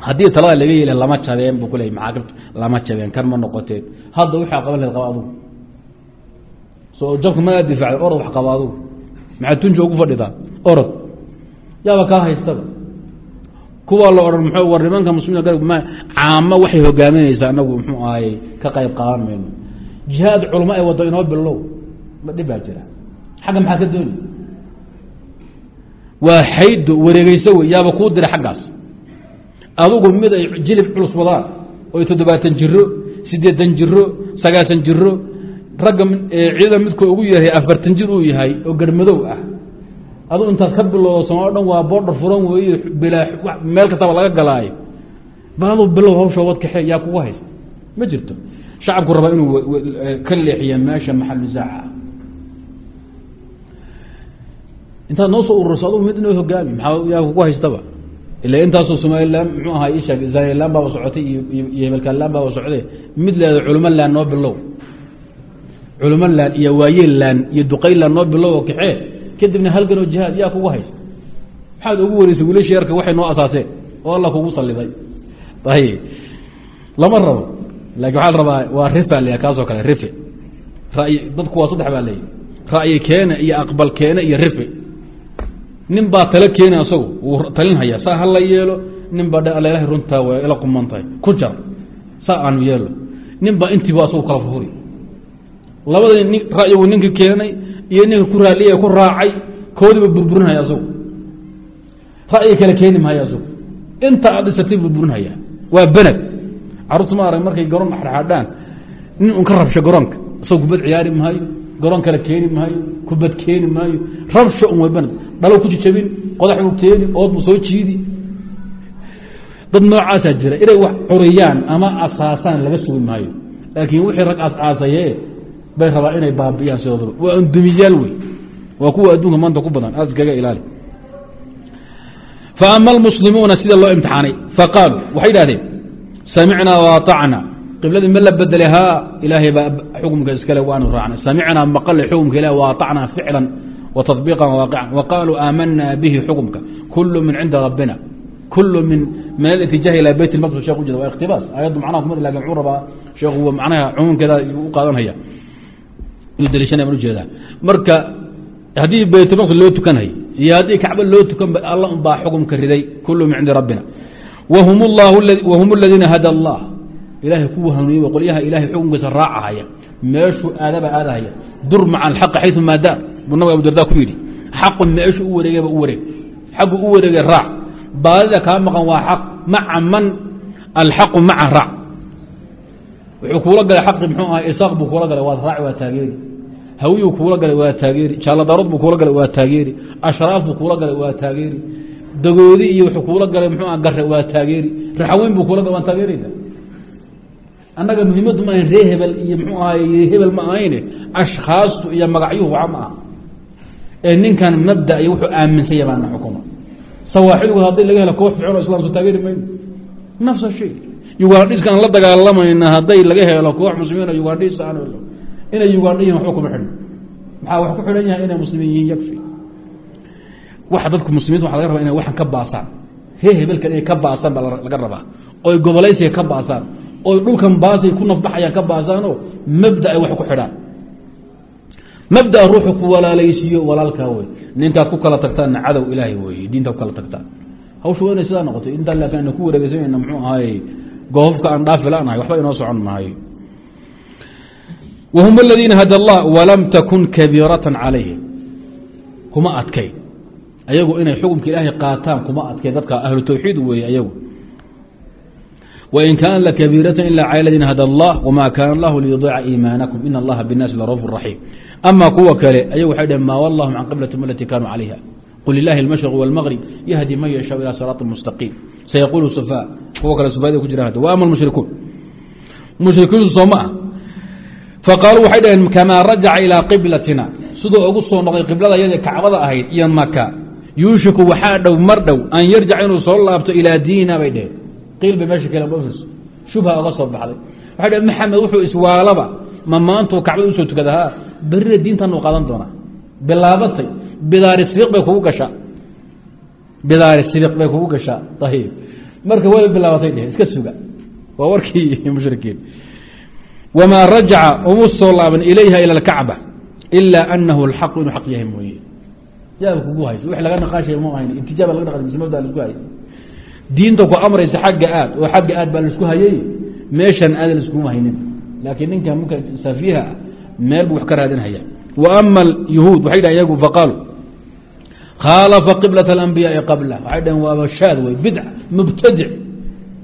haddii talada laga yeela lama jabeen buu kuleeyay maxaakimta lama jabeen kan ma noqoteen hadda wixaa qaban lahed qaba adugu soo jabka maaa difaacay orod wax qaba adugu maxaa tunji ugu fadhidaa? Orod. Yaaba kaa haystaba kuwa la odhan mxuu war nimanka muslimiinta garab ma caamo waxay hogaaminaysaa anagu muxuu ahaye ka qayb qaadan mayno. Jihaad culmo ay waddo inoo bilow dhib baa jira. Xagga maxaad ka dooni? Waa xaydo wareegeyso wey yaaba kuu dira xaggaas. Adugu mid ay jilib culus wadaan oy toddobaatan jiro siddeetan jiro sagaasan jiro ragga ciidan midku ugu yahay afartan jir uu yahay oo garmadow ah. Adugu intaad ka bilowdo somaa o dhan waa boodhar furan weeye bilaa meel kastaba laga galaayo. Bal aduu bilow hawsha wadkaxe yaa kugu haysta. Ma jirto. Shacabku rabaa inuu ka leexiya meesha maxal intaad noo soo ururso adugu mid inoo hogaami maxaa kugu haystaba? Ila intaasoo somalilan muxuu ahaa isheeg zanilan baaba socotay iyo hebelkaanlaan baaba socde mid leeda culimo laan noo bilow. Culimo laan iyo waayeellaan iyo duqaylaan noo bilow oo kaxee kadibna halgan oo jihaad yaa kugu haysta. Maxaad ugu wareysay wiilasha yarka waxay noo asaaseen oo alla kugu saliday ayib lama rabo. Laakiin waxaa la rabaa waa rif baa la kaasoo kale rife ra'yi dadku waa saddex baa leeyahy ra'yi keene iyo aqbal keene iyo rife nin baa talo keeni asagu. Wuu talin hayaa. Saa hala yeelo nin baa ilahay runtaa waa ila quman tahay. Ku jar. Saa aanu yeelo. Nin baa intiiba asagu kala fufuri labadii ni ra'yigu ninkii keenay iyo ninka ku raaliya ku raacay koodiiba burburinhaya asagu. Ra'yi kale keeni maayo asagu. Inta aad dhisatay burburinhaya waa bened carruurta ma arag markay garoon xadxadhaan nin un ka rabsho garoonka isagoo kubad ciyaari maayo garoon kale keeni maayo kubad keeni maayo rabsho un way bened dhalow ku jijabin qodax u keeni oodbu soo jiidi. Dad noocaasaa jira inay wax curiyaan ama asaasaan laga sugi maayo. Laakiin wixii rag aasaasaye bay rabaa inay baabiyaan sidoodaba waa undumiyaal wey. Waa kuwa adduunka maanta ku badan aad iskaga ilaali. Faama almuslimuuna sida loo imtixaanay. Faqaaluu waxay idhahdeen samicnaa waatacna qibladii ma la bedelay haa ilaahay baa xukumka iskale waanu raacnay. Samicnaa maqale xukumka ilah waatacnaa ficlan waaqican wa qaaluu aamanaa bihi xukumka. Kulu min cinda rabbina. Kulu min min alitijaahi ilaa beyt lmaqdis shekh ujeda waa ikhtibaas. Ayaddu macnaha kuma laakiin wuxuu rabaa sheekhu macnaha cumuumkeeda u qaadanhaya inuu daliishanaya baan u jeedaa marka haddii baytulmaqdis loo tukanhay iyo haddii kacba loo tukanba alla un baa xukumka riday kulu min cindi rabbina. Wahum aladiina hada allah. Ilaahay kuwa hanuuniye qolyaha ilahay xukumkiisa raacahaya meeshuu aadaba aadahaya dur maca alxaqi xayu maa daar buu nabig abudarda ku yidhi xaqu meeshu u wareegayba u wareeg xaggu u wareegay raac baadida kaa maqan waa xaq maca man alxaqu maca raac. Wuxuu kuula galay xaqi mxuu aha isaaq buu kuula galay waad raaci waa taageeri. Hawiyuu kuula galay waa taageeri. Jaaladarood buu kuula galay waa taageeri. Ashraaf buu kuula galay waa taageeri. Dagoodi iyo wuxuu kuula galay mxuu ah gare waa taageeri. Raxaweyn buu kuula galay waan taageerayna. Annaga muhiimaddu ma ahayn ree hebel iyo mxuu ahay hebel ma ahayne ashkhaastu iyo magacyuhu waxa ma aha ee ninkan mabda iyo wuxuu aaminsan yahay baana xukuma sawaaxilgu haddii laga helo koox ficilo islamku taageeri mayno nafsa shay ugandhiskaan la dagaalamayna hadday laga helo koox muslimiin ugandhis aan helo inay ugandha yihiin waxba kuma xidhin. Maxaa wax ku xidhan yahay inay muslimiin yihiin? Yakfi waxa dadku muslimiinta waxa laga rabaa inay waxan ka baasaan. Ree hebelkan inay ka baasaan baa laga rabaa. Oy gobolaysiga ka baasaan. Oy dhulkan baasay ku nafbaxayaan ka baasaanoo mabda ay wax ku xidhaan mabdaa ruuxu ku walaalaysiiyo walaalkaa wey ninkaad ku kala tagtaanna cadow ilaahay weeye diinta ku kala tagtaan. Hawsha waa inay sidaa noqotay. Intaan laakiin ayna ku wareegeysanayna muxuu ahaay goofka aan dhaafi lanahay waxba inoo socon maayo wahum aladiina hada allah walam takun kabiiratan calayhim. Kuma adkay. Ayagu inay xukumka ilaahay qaataan kuma adkay dadka ahlu tawxiid weeye ayagu. Wain kaana lakabiiratan ila cala ladiina hada allah wma kaana allahu liyudiica iimaanakum. In allaha binaasi larauuf raxiim ama kuwa kale ayagu waxay dhaheen maa wallahum can qiblatim alatii kanuu calayha qul ilahi اlmashriq wاlmgrib yahdi man yashaa ilى siraaط mustaqiim sayaqulu sufa kuwa kale sufada ku jira wa ama mushrikuun mushrikiintu soo ma ah faqaaluu waxay dhaheen kamaa rajaca ilىa qiblatina siduu ugu soo noqday qiblada iyadee kacbada ahayd iyo maka yuushiku waxaa dhow mar dhow an yarjac inuu soo laabto ilaa diinina bay dheheen qiil bay meesha kale ofis shubha oga soo baxday waxay dhaheen maxamed wuxuu iswaalaba ma maantuu kacbada usoo tukada ha berrina diintanuu qaadan doonaa. Bilaabatay. Bidaari sidiq bay kugu gashaa. Bidaari sidiq bay kugu gashaa. Ayib marka way bilaabatay dheh iska suga. Waa warkii mushrikiin. Wamaa rajaca uma soo laaban ilayha ila alkacba ilaa anahu alxaqu inuu xaq yahay mooye. Yaaba kugu haysa wix laga naqaashay ma ahayn ibtijaaba laga naqaashay mise mabda la isku hayay. Diinta ku amraysa xagga aad. Oo xagga aad baa la isku hayay. Meeshan aad laiskuma haynin. Laakiin ninka mka safiiha meel buu wax ka raadinhaya wa ama yuhuud waxay dhahen iyagu faqaaluu khaalafa qiblat alambiyaai qabla. Waxay dhaheen waaba shaad wey bidc mubtadic.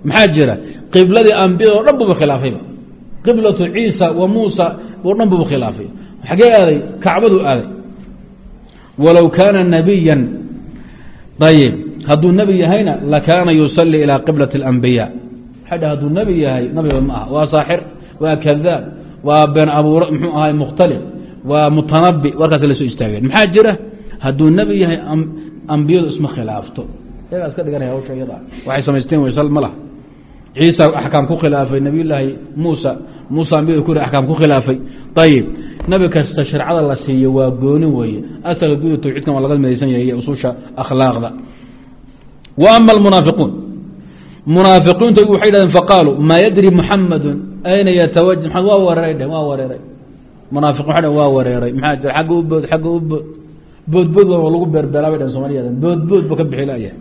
Maxaa jira? Qibladii ambiyada o dhan buba khilaafayba. Qiblatu ciisa wa muusa oo dhan buba khilaafay xagee aaday kacbadu aaday. Walow kaana nabiya ayib hadduu nebi yahayna lakaana yusalii ilaa qiblat اlambiya waxay dhah haduu nebi yahay nabiba ma aha waa saaxir waa kadaab waa been abuur muxuu ahay mukhtalif. Waa mutanabi warkaas la soo istaageen maxaa jira? Hadduu nebi yahay ambiyadu isma khilaafto. Iyagaa iska dhiganaya hawsha iyada. Waxay samaysteen waysal ma laha. Ciisa axkaam ku khilaafay nabiy muusa. Muusa ambiyada ku axkaam ku khilaafay. Ayib nabi kasta sharcada la siiyo waa gooni weeye. Asalka guda tawxiidkan waa laga midaysan yahay iyo ususha akhlaaqda. Wa ama almunaafiquun munaafiqiintu waxay dhahdeen faqaaluu maa yadri muxamadu ayna yatawaja maxamed waa wareeray dheh waa wareeray munaafiqin waxay dhhen waa wareeray maxaa jira xagga u bood xagga u bood boodbood waa lagu beerbeelaa bay dhehen soomaaliyada boodbood ba ka bixi layahay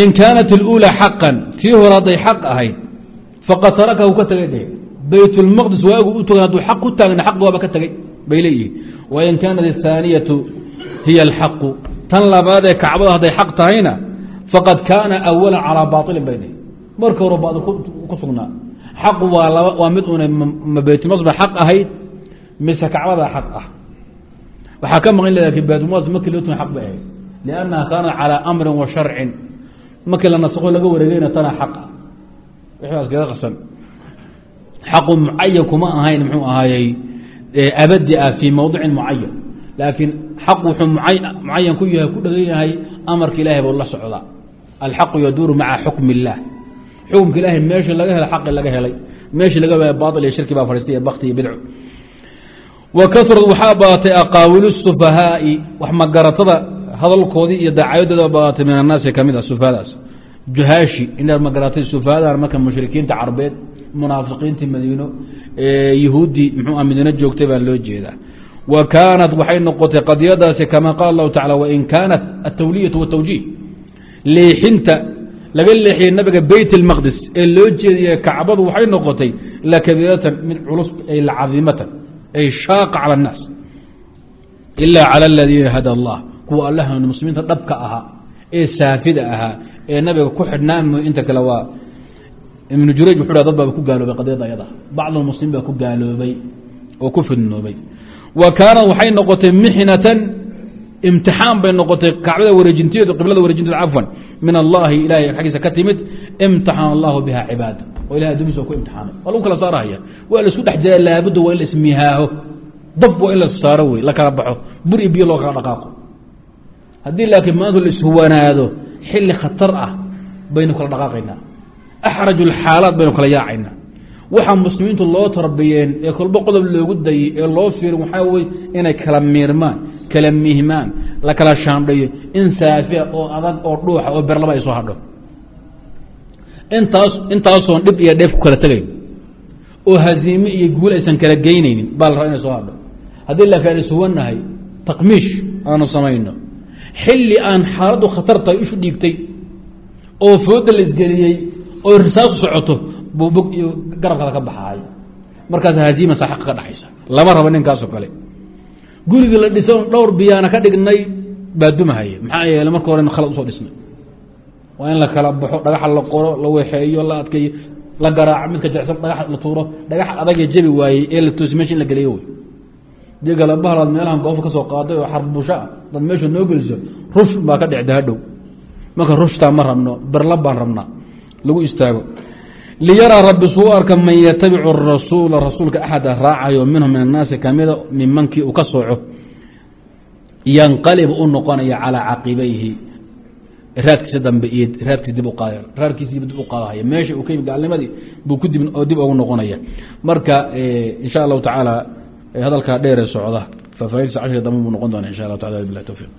in kaanat اlأulى xaqan tii hore hadday xaq ahayd faqad tarakahu ka tegay dheh baytulmaqdis waagu u togan hadduu xaq ku taagna xaq waaba ka tegey bay leeyihiin wain kaanat الثaaniyatu hiya اlxaqu tan labaadee kacbada hadday xaq tahayna faqad kaana awala calىa baailin bay dheh marka hore baail ku sugnaa xaqu waa mid una ba xaq ahayd mise kacbadaa xaq ah. Waxaa ka maqan laki baytulmaqdis markii loo tun xaq bay ahayd. Liannaha kaanat calىa amrin wa sharcin. Markii la nasakho laga wareegeyna tana xaqa wixaas kaga qasan. Xaqu mucayan kuma ahayn muxuu ahaayey abadi ah fii mowdicin mucayan laakiin xaq wuxuu mucayan ku yahay ku dhagan yahay amarka ilahay buu la socdaa. Alxaqu yaduuru maca xukmi اllah xukumka ilahay meesha laga helay xaqi laga helay. Meeshii laga helay bail iyo shirki baa fadhiistay bakti iyo bidcu wa kasrad waxaa badatay aqaawilu sufahaa'i. Wax magaratada hadalkoodii iyo daacayadooda badatay min annaasi ka mid a sufahadaas. Juhaashi inaad magaratay sufahadan marka mushrikiinta carbeed munaafiqiintii madiino yahuuddii muxuu madiino joogtay baa loo jeedaa. Wa kaanat waxay noqotay qadiyadaasi kama qaala allahu tacala wain kaanat altawliyatu watawjiih leexinta laga leexiyey nabiga beyt اlmaqdis ee loo jeediyey kacbadu waxay noqotay la kabiiratan mid culus ay lacadimatan ay shaaqa cala الnaas ila calى aladiina hada allah kuwa allah muslimiinta dhabka ahaa ee saafida ahaa ee nabiga ku xidhnaamo inta kale waa ibnu jurayj wuxu dad baaba ku gaaloobay qadiyadda ayada bacd muslimiin baa ku gaaloobay oo ku fidnoobay wa kaanat waxay noqotay mixnatan imtixaan bay noqotay kacbada wareejinteedu qiblada wareejinteedu cafwan min allahi ilahay xaggiisa ka timid imtixana allahu biha cibaada. Oo ilahay addumiisa ku imtixaamay waa lagu kala saarahaya. Waa la dhex jira laabudda waa in la ismihaaho. Dab waa in la saaro wey la kala baxo. Bur iyo biyo loo kala dhaqaaqo. Haddii laakiin maanta la ishuwanaado xilli khatar ah baynu kala dhaqaaqaynaa. Axraju lxaalaat baynu kala yaacaynaa. Waxaa muslimiintu loo tarbiyeen ee kolba qodob loogu dayey ee loo fiirin waxaa weye inay kala miirmaan kala mihmaan la kala shaandhayo in saafia oo adag oo dhuuxa oo berlaba ay soo hadho. Intaas intaasoon dhib iyo dheef ku kala tegayn oo haziime iyo guul aysan kala geynaynin baa la rabaa inay soo hadho. Haddii laakiin isuwanahay taqmiish aanu samayno. Xilli aan xaaladdu khatar tahay ishu dhiigtay oo fooda la isgeliyey oo risaasu socoto buu bog iyo garabkaada ka baxaay markaas haziima saaxiqa ka dhaxaysa. Lama rabo ninkaasoo kale gurigii la dhiso dhowr biyaana ka dhignay baa dumahaya. Maxaa yeele marka hore khalad u soo dhisnay waa in la kala baxo dhagaxa la qoro la weexeeyo la adkeeyo la garaaco midka jecsan dhagax la tuuro. Dhagax adagee jebi waayey ee la toosi meesha in la geliyo wey dii galabahalaad meelahan goofa ka soo qaaday oo xarbusha ah dad meesha noo geliso rush baa ka dhicda hadhow marka rushtaa ma rabno berla baan rabnaa lagu istaago liyaraa rabbi suu arka man yatabicu rasuula rasuulka axada raacayo minhum min annaasi kamida mimankii uu ka sooco yanqalib u noqonaya calaa caqibayhi raadkiisa dambe iyo raadkiis dib uqaad raadkiisiiba dib u qaadahaya. Meesha uu ka yimi gaalnimadii buu ku dib ugu noqonaya. Marka insha allahu tacaala hadalkaa dheere socda. Faafaaidsa cashri dambe buu noqon doona insha allahu tacala bilah towfiiq